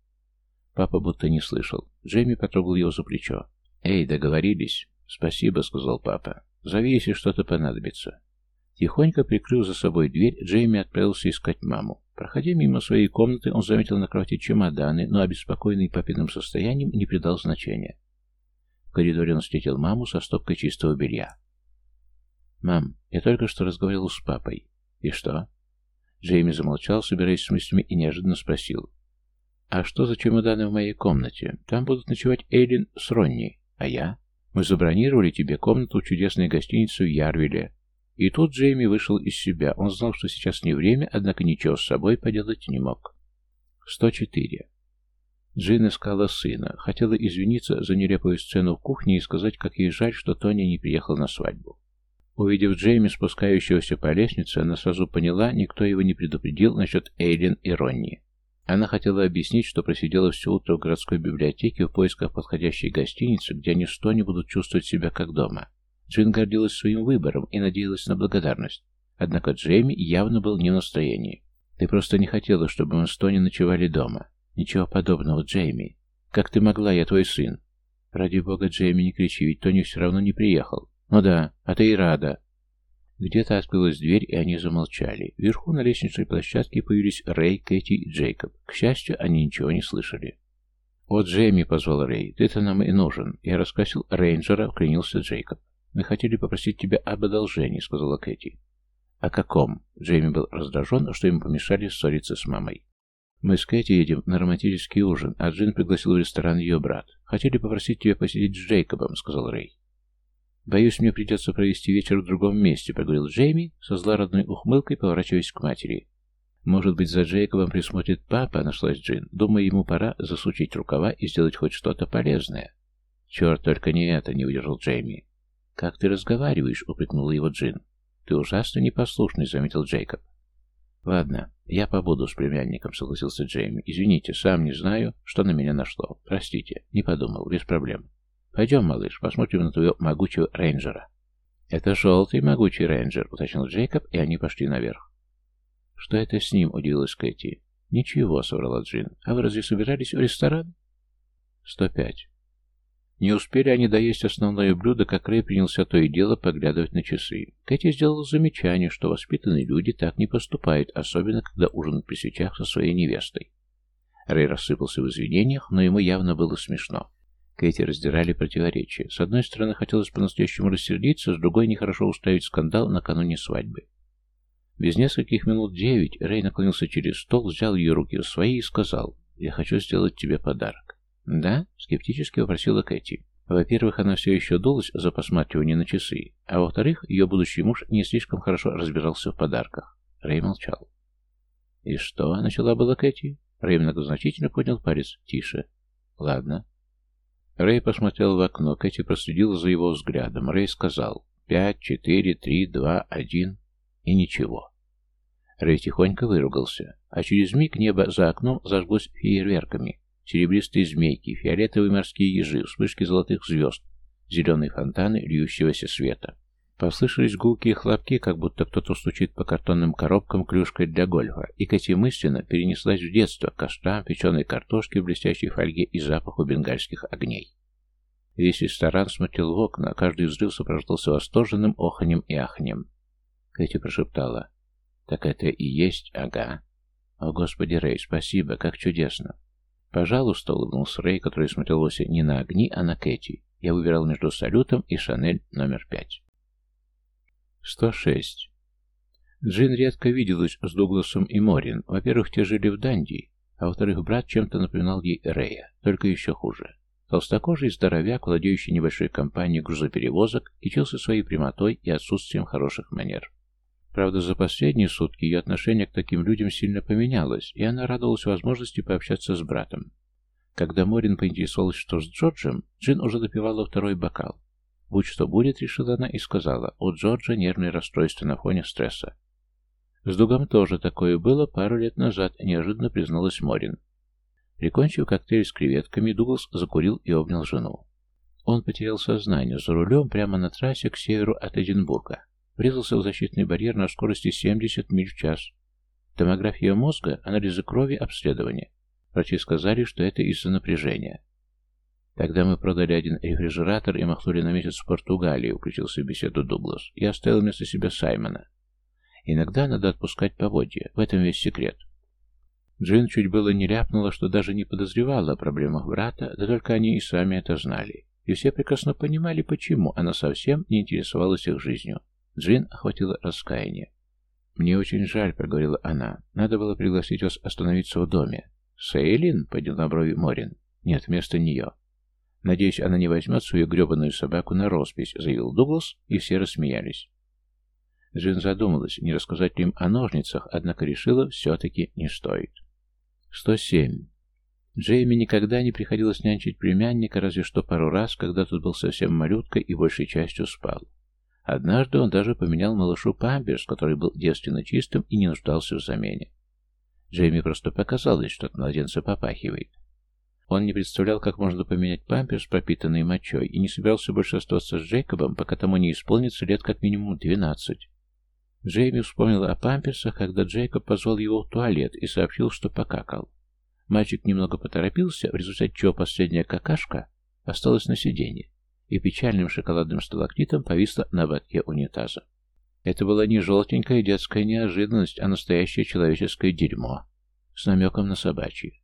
Папа будто не слышал. Джейми потрогал его за плечо. «Эй, договорились?» «Спасибо», — сказал папа. «Зови, если что-то понадобится». Тихонько прикрыв за собой дверь, Джейми отправился искать маму. Проходя мимо своей комнаты, он заметил на кровати чемоданы, но обеспокоенный папиным состоянием не придал значения. В коридоре он встретил маму со стопкой чистого белья. «Мам, я только что разговаривал с папой». «И что?» Джейми замолчал, собираясь с мыслями, и неожиданно спросил. «А что за чемоданы в моей комнате? Там будут ночевать Эйлин с Ронни». А я? Мы забронировали тебе комнату в чудесной гостинице в Ярвиле. И тут Джейми вышел из себя. Он знал, что сейчас не время, однако ничего с собой поделать не мог. 104. Джин искала сына. Хотела извиниться за нелепую сцену в кухне и сказать, как ей жаль, что Тони не приехал на свадьбу. Увидев Джейми, спускающегося по лестнице, она сразу поняла, никто его не предупредил насчет Эйлин и Ронни. Она хотела объяснить, что просидела все утро в городской библиотеке в поисках подходящей гостиницы, где они что не будут чувствовать себя как дома. Джин гордилась своим выбором и надеялась на благодарность. Однако Джейми явно был не в настроении. «Ты просто не хотела, чтобы мы с Тони ночевали дома». «Ничего подобного, Джейми. Как ты могла, я твой сын». «Ради бога, Джейми, не кричи, ведь Тони все равно не приехал». «Ну да, а ты и рада. Где-то открылась дверь, и они замолчали. Вверху на лестничной площадке появились Рэй, Кэти и Джейкоб. К счастью, они ничего не слышали. «Вот Джейми», — позвал Рэй, — «ты-то нам и нужен». Я рассказил рейнджера, вклинился Джейкоб. «Мы хотели попросить тебя об одолжении», — сказала Кэти. «О каком?» Джейми был раздражен, что ему помешали ссориться с мамой. «Мы с Кэти едем на романтический ужин, а Джин пригласил в ресторан ее брат. Хотели попросить тебя посидеть с Джейкобом», — сказал Рэй. «Боюсь, мне придется провести вечер в другом месте», — проговорил Джейми, со злорадной ухмылкой поворачиваясь к матери. «Может быть, за Джейкобом присмотрит папа», — нашлась Джин. «Думаю, ему пора засучить рукава и сделать хоть что-то полезное». «Черт, только не это», — не удержал Джейми. «Как ты разговариваешь?» — упрекнула его Джин. «Ты ужасно непослушный», — заметил Джейкоб. «Ладно, я побуду с племянником», — согласился Джейми. «Извините, сам не знаю, что на меня нашло. Простите, не подумал, без проблем». «Пойдем, малыш, посмотрим на твоего могучего рейнджера». «Это желтый могучий рейнджер», — уточнил Джейкоб, и они пошли наверх. «Что это с ним?» — удивилась Кэти. «Ничего», — соврала Джин. «А вы разве собирались в ресторан?» «Сто пять». Не успели они доесть основное блюдо, как Рэй принялся то и дело поглядывать на часы. Кэти сделала замечание, что воспитанные люди так не поступают, особенно когда ужинают при свечах со своей невестой. Рэй рассыпался в извинениях, но ему явно было смешно. Кэти раздирали противоречия. С одной стороны, хотелось по-настоящему рассердиться, с другой, нехорошо уставить скандал накануне свадьбы. Без нескольких минут девять Рэй наклонился через стол, взял ее руки в свои и сказал, «Я хочу сделать тебе подарок». «Да?» — скептически вопросила Кэти. Во-первых, она все еще дулась за посматривание на часы, а во-вторых, ее будущий муж не слишком хорошо разбирался в подарках. Рэй молчал. «И что?» — начала была Кэти. Рэй многозначительно поднял палец. «Тише». «Ладно. Рэй посмотрел в окно, Кэти проследила за его взглядом. Рэй сказал «Пять, четыре, три, два, один» и ничего. Рэй тихонько выругался, а через миг небо за окном зажглось фейерверками. Серебристые змейки, фиолетовые морские ежи, вспышки золотых звезд, зеленые фонтаны льющегося света. Послышались гулкие хлопки, как будто кто-то стучит по картонным коробкам клюшкой для гольфа, и Кэти мысленно перенеслась в детство к каштам, печеной картошке в блестящей фольге и запаху бенгальских огней. Весь ресторан смотрел в окна, а каждый взрыв сопровождался восторженным оханем и ахнем. Кэти прошептала. «Так это и есть, ага». «О, Господи, Рэй, спасибо, как чудесно!» «Пожалуйста», — улыбнулся Рэй, который смотрел не на огни, а на Кэти. Я выбирал между салютом и Шанель номер пять. 106. Джин редко виделась с Дугласом и Морин. Во-первых, те жили в Данди, а во-вторых, брат чем-то напоминал ей Рэя, только еще хуже. Толстокожий здоровяк, владеющий небольшой компанией грузоперевозок, кичился своей прямотой и отсутствием хороших манер. Правда, за последние сутки ее отношение к таким людям сильно поменялось, и она радовалась возможности пообщаться с братом. Когда Морин поинтересовалась, что с Джорджем, Джин уже допивала второй бокал. Будь что будет, решила она и сказала, у Джорджа нервное расстройство на фоне стресса. С Дугом тоже такое было пару лет назад, неожиданно призналась Морин. Прикончив коктейль с креветками, Дуглас закурил и обнял жену. Он потерял сознание за рулем прямо на трассе к северу от Эдинбурга. Врезался в защитный барьер на скорости 70 миль в час. Томография мозга, анализы крови, обследование. Врачи сказали, что это из-за напряжения. Тогда мы продали один рефрижератор и махнули на месяц в Португалию, включился в беседу Дуглас. Я оставил вместо себя Саймона. Иногда надо отпускать поводья, в этом весь секрет. Джин чуть было не ляпнула, что даже не подозревала о проблемах брата, да только они и сами это знали. И все прекрасно понимали, почему она совсем не интересовалась их жизнью. Джин охватило раскаяние. «Мне очень жаль», — проговорила она. «Надо было пригласить вас остановиться в доме». «Сейлин?» — подняла брови Морин. «Нет, вместо нее». «Надеюсь, она не возьмет свою гребаную собаку на роспись», — заявил Дуглас, и все рассмеялись. Джин задумалась, не рассказать ли им о ножницах, однако решила, все-таки не стоит. 107. Джейми никогда не приходилось нянчить племянника, разве что пару раз, когда тот был совсем малюткой и большей частью спал. Однажды он даже поменял малышу памперс, который был девственно чистым и не нуждался в замене. Джейми просто показалось, что от младенца попахивает. Он не представлял, как можно поменять памперс, пропитанный мочой, и не собирался больше оставаться с Джейкобом, пока тому не исполнится лет как минимум двенадцать. Джейми вспомнил о памперсах, когда Джейкоб позвал его в туалет и сообщил, что покакал. Мальчик немного поторопился, в результате чего последняя какашка осталась на сиденье и печальным шоколадным сталактитом повисла на ободке унитаза. Это была не желтенькая детская неожиданность, а настоящее человеческое дерьмо с намеком на собачье.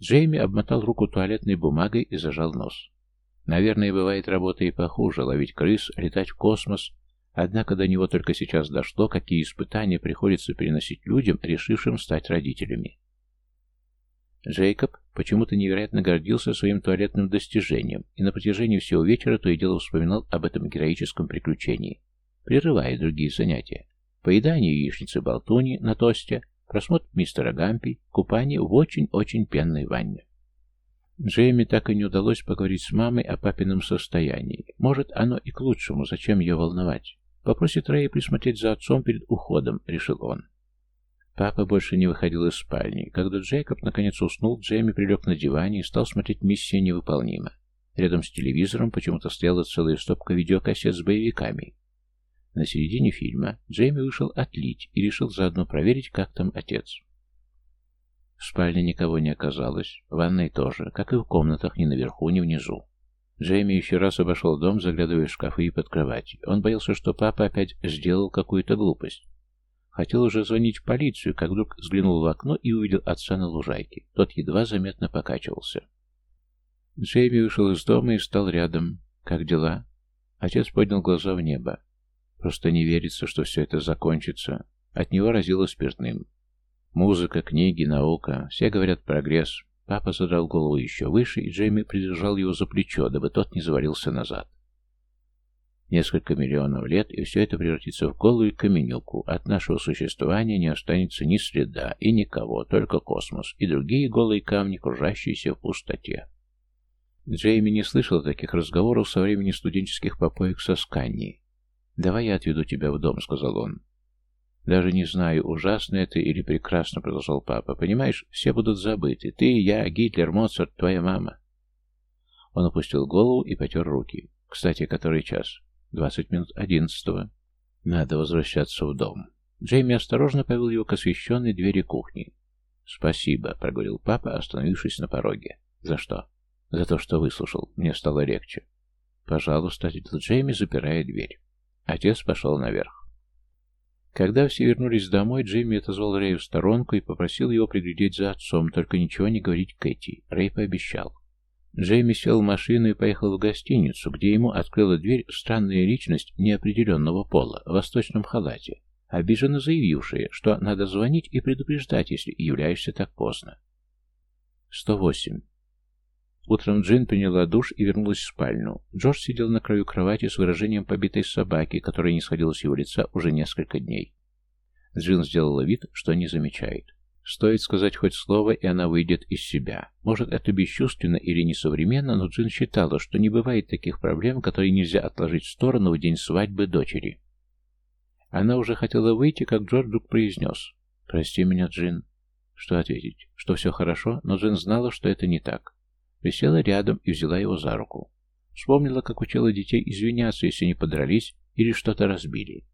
Джейми обмотал руку туалетной бумагой и зажал нос. Наверное, бывает работа и похуже, ловить крыс, летать в космос. Однако до него только сейчас дошло, какие испытания приходится переносить людям, решившим стать родителями. Джейкоб почему-то невероятно гордился своим туалетным достижением и на протяжении всего вечера то и дело вспоминал об этом героическом приключении, прерывая другие занятия. Поедание яичницы болтуни на тосте, просмотр мистера Гампи, купание в очень-очень пенной ванне. Джейми так и не удалось поговорить с мамой о папином состоянии. Может, оно и к лучшему, зачем ее волновать? Попросит Рэя присмотреть за отцом перед уходом, решил он. Папа больше не выходил из спальни. Когда Джейкоб наконец уснул, Джейми прилег на диване и стал смотреть «Миссия невыполнима». Рядом с телевизором почему-то стояла целая стопка видеокассет с боевиками. На середине фильма Джейми вышел отлить и решил заодно проверить, как там отец. В спальне никого не оказалось, в ванной тоже, как и в комнатах ни наверху, ни внизу. Джейми еще раз обошел дом, заглядывая в шкафы и под кровать. Он боялся, что папа опять сделал какую-то глупость. Хотел уже звонить в полицию, как вдруг взглянул в окно и увидел отца на лужайке. Тот едва заметно покачивался. Джейми вышел из дома и встал рядом. «Как дела?» Отец поднял глаза в небо. Просто не верится, что все это закончится. От него разило спиртным. Музыка, книги, наука. Все говорят прогресс. Папа задрал голову еще выше, и Джейми придержал его за плечо, дабы тот не завалился назад. Несколько миллионов лет, и все это превратится в голую каменюку. От нашего существования не останется ни следа и никого, только космос и другие голые камни, кружащиеся в пустоте. Джейми не слышал таких разговоров со времени студенческих попоек со Сканни. «Давай я отведу тебя в дом», — сказал он. «Даже не знаю, ужасно это или прекрасно», — продолжал папа. «Понимаешь, все будут забыты. Ты, я, Гитлер, Моцарт, твоя мама». Он опустил голову и потер руки. «Кстати, который час?» Двадцать минут одиннадцатого. Надо возвращаться в дом. Джейми осторожно повел его к освещенной двери кухни. «Спасибо», — проговорил папа, остановившись на пороге. «За что?» «За то, что выслушал. Мне стало легче». «Пожалуйста», — ответил Джейми, запирая дверь. Отец пошел наверх. Когда все вернулись домой, Джейми отозвал Рэя в сторонку и попросил его приглядеть за отцом, только ничего не говорить Кэти. Рэй пообещал. Джейми сел в машину и поехал в гостиницу, где ему открыла дверь странная личность неопределенного пола в восточном халате, обиженно заявившая, что надо звонить и предупреждать, если являешься так поздно. 108. Утром Джин приняла душ и вернулась в спальню. Джордж сидел на краю кровати с выражением побитой собаки, которая не сходила с его лица уже несколько дней. Джин сделала вид, что не замечает. Стоит сказать хоть слово, и она выйдет из себя. Может, это бесчувственно или несовременно, но Джин считала, что не бывает таких проблем, которые нельзя отложить в сторону в день свадьбы дочери. Она уже хотела выйти, как Джордж вдруг произнес. «Прости меня, Джин». Что ответить? Что все хорошо, но Джин знала, что это не так. Присела рядом и взяла его за руку. Вспомнила, как учила детей извиняться, если не подрались или что-то разбили.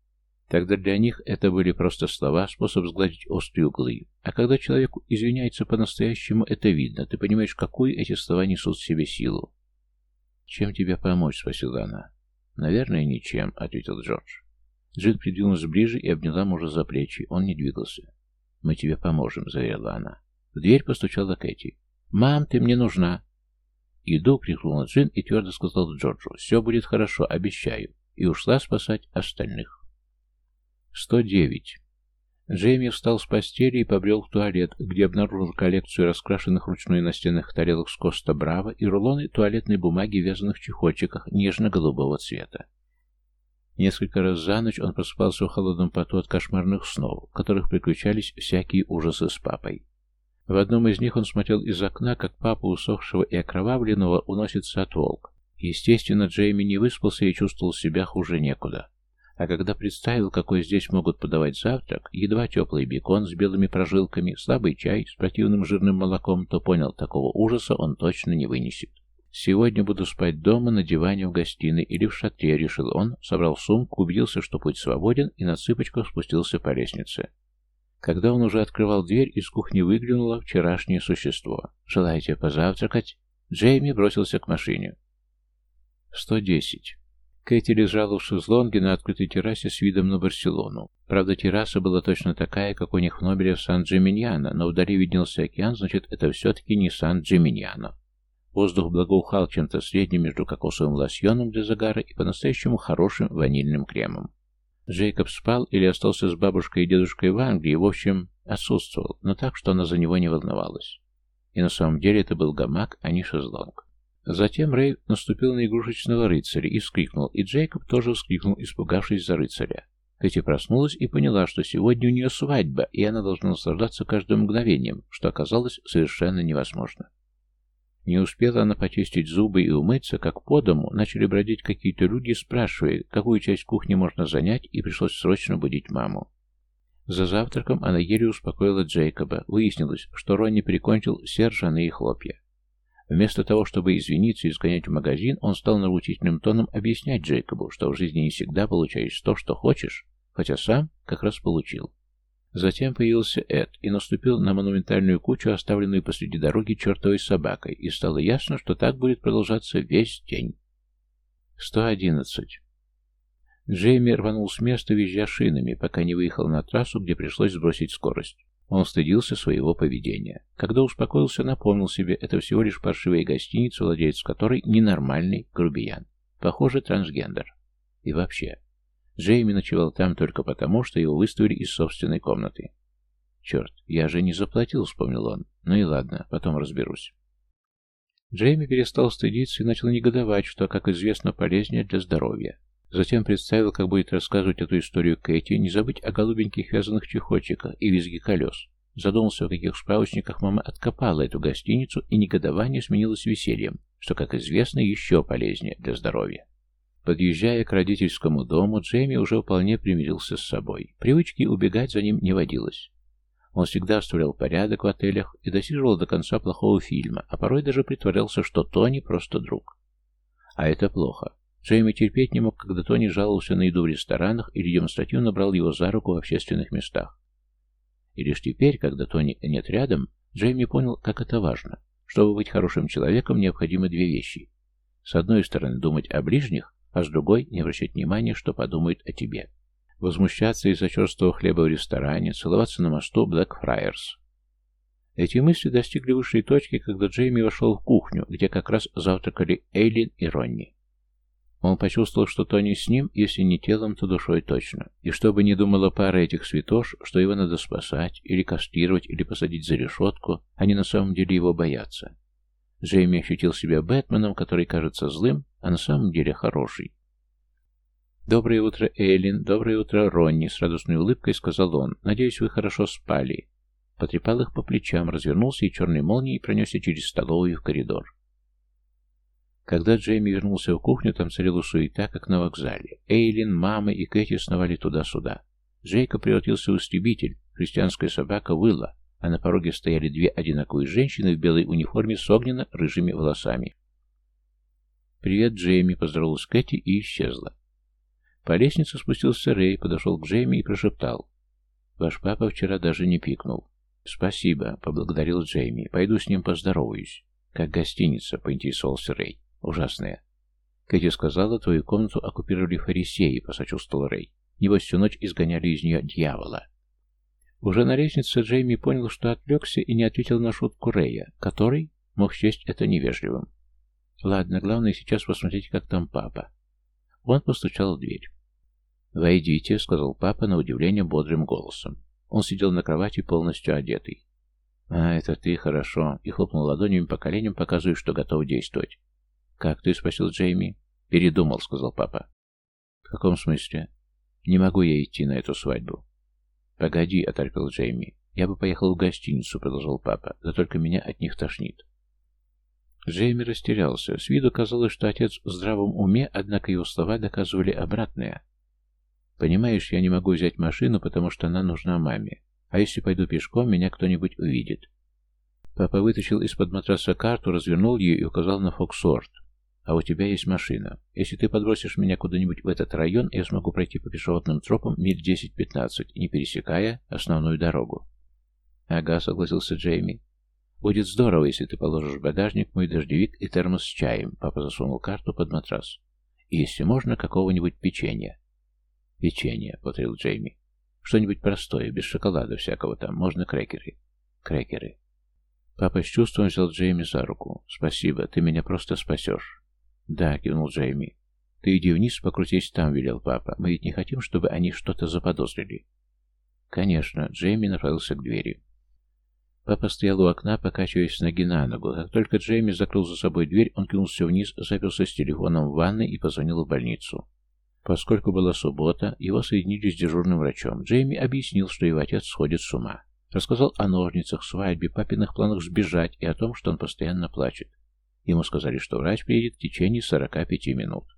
Тогда для них это были просто слова, способ сгладить острые углы. А когда человек извиняется по-настоящему, это видно. Ты понимаешь, какую эти слова несут в себе силу. «Чем тебе помочь?» — спросила она. «Наверное, ничем», — ответил Джордж. Джин придвинулась ближе и обняла мужа за плечи. Он не двигался. «Мы тебе поможем», — заверила она. В дверь постучала Кэти. «Мам, ты мне нужна!» «Иду!» — крикнула Джин и твердо сказал Джорджу. «Все будет хорошо, обещаю!» И ушла спасать остальных. 109. Джейми встал с постели и побрел в туалет, где обнаружил коллекцию раскрашенных вручную настенных тарелок с Коста Браво и рулоны туалетной бумаги в вязаных чехотчиках нежно-голубого цвета. Несколько раз за ночь он просыпался в холодном поту от кошмарных снов, в которых приключались всякие ужасы с папой. В одном из них он смотрел из окна, как папа усохшего и окровавленного уносится от волк. Естественно, Джейми не выспался и чувствовал себя хуже некуда. А когда представил, какой здесь могут подавать завтрак, едва теплый бекон с белыми прожилками, слабый чай с противным жирным молоком, то понял, такого ужаса он точно не вынесет. «Сегодня буду спать дома, на диване в гостиной или в шатре», — решил он, собрал сумку, убедился, что путь свободен, и на цыпочках спустился по лестнице. Когда он уже открывал дверь, из кухни выглянуло вчерашнее существо. «Желаете позавтракать?» Джейми бросился к машине. 110. Кэти лежала в шезлонге на открытой террасе с видом на Барселону. Правда, терраса была точно такая, как у них в Нобеле в Сан-Джиминьяно, но вдали виднелся океан, значит, это все-таки не Сан-Джиминьяно. Воздух благоухал чем-то средним между кокосовым лосьоном для загара и по-настоящему хорошим ванильным кремом. Джейкоб спал или остался с бабушкой и дедушкой в Англии, в общем, отсутствовал, но так, что она за него не волновалась. И на самом деле это был гамак, а не шезлонг. Затем Рэй наступил на игрушечного рыцаря и вскрикнул, и Джейкоб тоже вскрикнул, испугавшись за рыцаря. Кэти проснулась и поняла, что сегодня у нее свадьба, и она должна наслаждаться каждым мгновением, что оказалось совершенно невозможно. Не успела она почистить зубы и умыться, как по дому начали бродить какие-то люди, спрашивая, какую часть кухни можно занять, и пришлось срочно будить маму. За завтраком она еле успокоила Джейкоба. Выяснилось, что Ронни прикончил все ржаные хлопья. Вместо того, чтобы извиниться и сгонять в магазин, он стал наручительным тоном объяснять Джейкобу, что в жизни не всегда получаешь то, что хочешь, хотя сам как раз получил. Затем появился Эд и наступил на монументальную кучу, оставленную посреди дороги чертовой собакой, и стало ясно, что так будет продолжаться весь день. 111. Джейми рванул с места, визжа шинами, пока не выехал на трассу, где пришлось сбросить скорость. Он стыдился своего поведения. Когда успокоился, напомнил себе, это всего лишь паршивая гостиница, владелец которой ненормальный грубиян. Похоже, трансгендер. И вообще, Джейми ночевал там только потому, что его выставили из собственной комнаты. «Черт, я же не заплатил», — вспомнил он. «Ну и ладно, потом разберусь». Джейми перестал стыдиться и начал негодовать, что, как известно, полезнее для здоровья. Затем представил, как будет рассказывать эту историю Кэти, не забыть о голубеньких вязаных чехотчиках и визге колес. Задумался, в каких справочниках мама откопала эту гостиницу, и негодование сменилось весельем, что, как известно, еще полезнее для здоровья. Подъезжая к родительскому дому, Джейми уже вполне примирился с собой. Привычки убегать за ним не водилось. Он всегда оставлял порядок в отелях и досиживал до конца плохого фильма, а порой даже притворялся, что Тони просто друг. А это плохо. Джейми терпеть не мог, когда Тони жаловался на еду в ресторанах или демонстративно брал его за руку в общественных местах. И лишь теперь, когда Тони нет рядом, Джейми понял, как это важно. Чтобы быть хорошим человеком, необходимы две вещи. С одной стороны, думать о ближних, а с другой, не обращать внимания, что подумают о тебе. Возмущаться из-за черстого хлеба в ресторане, целоваться на мосту Блэкфрайерс. Эти мысли достигли высшей точки, когда Джейми вошел в кухню, где как раз завтракали Эйлин и Ронни. Он почувствовал, что Тони с ним, если не телом, то душой точно. И чтобы не думала пара этих святош, что его надо спасать, или кастрировать, или посадить за решетку, они на самом деле его боятся. Джейми ощутил себя Бэтменом, который кажется злым, а на самом деле хороший. «Доброе утро, Эйлин. Доброе утро, Ронни», — с радостной улыбкой сказал он. «Надеюсь, вы хорошо спали». Потрепал их по плечам, развернулся и черной молнией пронесся через столовую в коридор. Когда Джейми вернулся в кухню, там царила суета, как на вокзале. Эйлин, мама и Кэти сновали туда-сюда. Джейка превратился в истребитель, христианская собака выла, а на пороге стояли две одинаковые женщины в белой униформе с огненно-рыжими волосами. «Привет, Джейми», — поздоровалась Кэти и исчезла. По лестнице спустился Рэй, подошел к Джейми и прошептал. «Ваш папа вчера даже не пикнул». «Спасибо», — поблагодарил Джейми. «Пойду с ним поздороваюсь». «Как гостиница», — поинтересовался Рэй. Ужасная. Кэти сказала, твою комнату оккупировали фарисеи, посочувствовал Рэй. Небось, всю ночь изгоняли из нее дьявола. Уже на лестнице Джейми понял, что отвлекся и не ответил на шутку Рэя, который мог счесть это невежливым. Ладно, главное сейчас посмотреть, как там папа. Он постучал в дверь. «Войдите», — сказал папа на удивление бодрым голосом. Он сидел на кровати полностью одетый. «А, это ты, хорошо», — и хлопнул ладонями по коленям, показывая, что готов действовать. «Как ты?» — спросил Джейми. «Передумал», — сказал папа. «В каком смысле?» «Не могу я идти на эту свадьбу». «Погоди», — оторпел Джейми. «Я бы поехал в гостиницу», — продолжал папа. «Да только меня от них тошнит». Джейми растерялся. С виду казалось, что отец в здравом уме, однако его слова доказывали обратное. «Понимаешь, я не могу взять машину, потому что она нужна маме. А если пойду пешком, меня кто-нибудь увидит». Папа вытащил из-под матраса карту, развернул ее и указал на Фоксорт. А у тебя есть машина. Если ты подбросишь меня куда-нибудь в этот район, я смогу пройти по пешеходным тропам миль 10-15, не пересекая основную дорогу. Ага, согласился Джейми. Будет здорово, если ты положишь в багажник мой дождевик и термос с чаем. Папа засунул карту под матрас. И если можно, какого-нибудь печенья. Печенье, повторил Джейми. Что-нибудь простое, без шоколада всякого там. Можно крекеры. Крекеры. Папа с чувством взял Джейми за руку. «Спасибо, ты меня просто спасешь». «Да», — кивнул Джейми. «Ты иди вниз, покрутись там», — велел папа. «Мы ведь не хотим, чтобы они что-то заподозрили». «Конечно», — Джейми направился к двери. Папа стоял у окна, покачиваясь ноги на ногу. Как только Джейми закрыл за собой дверь, он кинулся вниз, заперся с телефоном в ванной и позвонил в больницу. Поскольку была суббота, его соединили с дежурным врачом. Джейми объяснил, что его отец сходит с ума. Рассказал о ножницах, свадьбе, папиных планах сбежать и о том, что он постоянно плачет. Ему сказали, что врач приедет в течение 45 минут.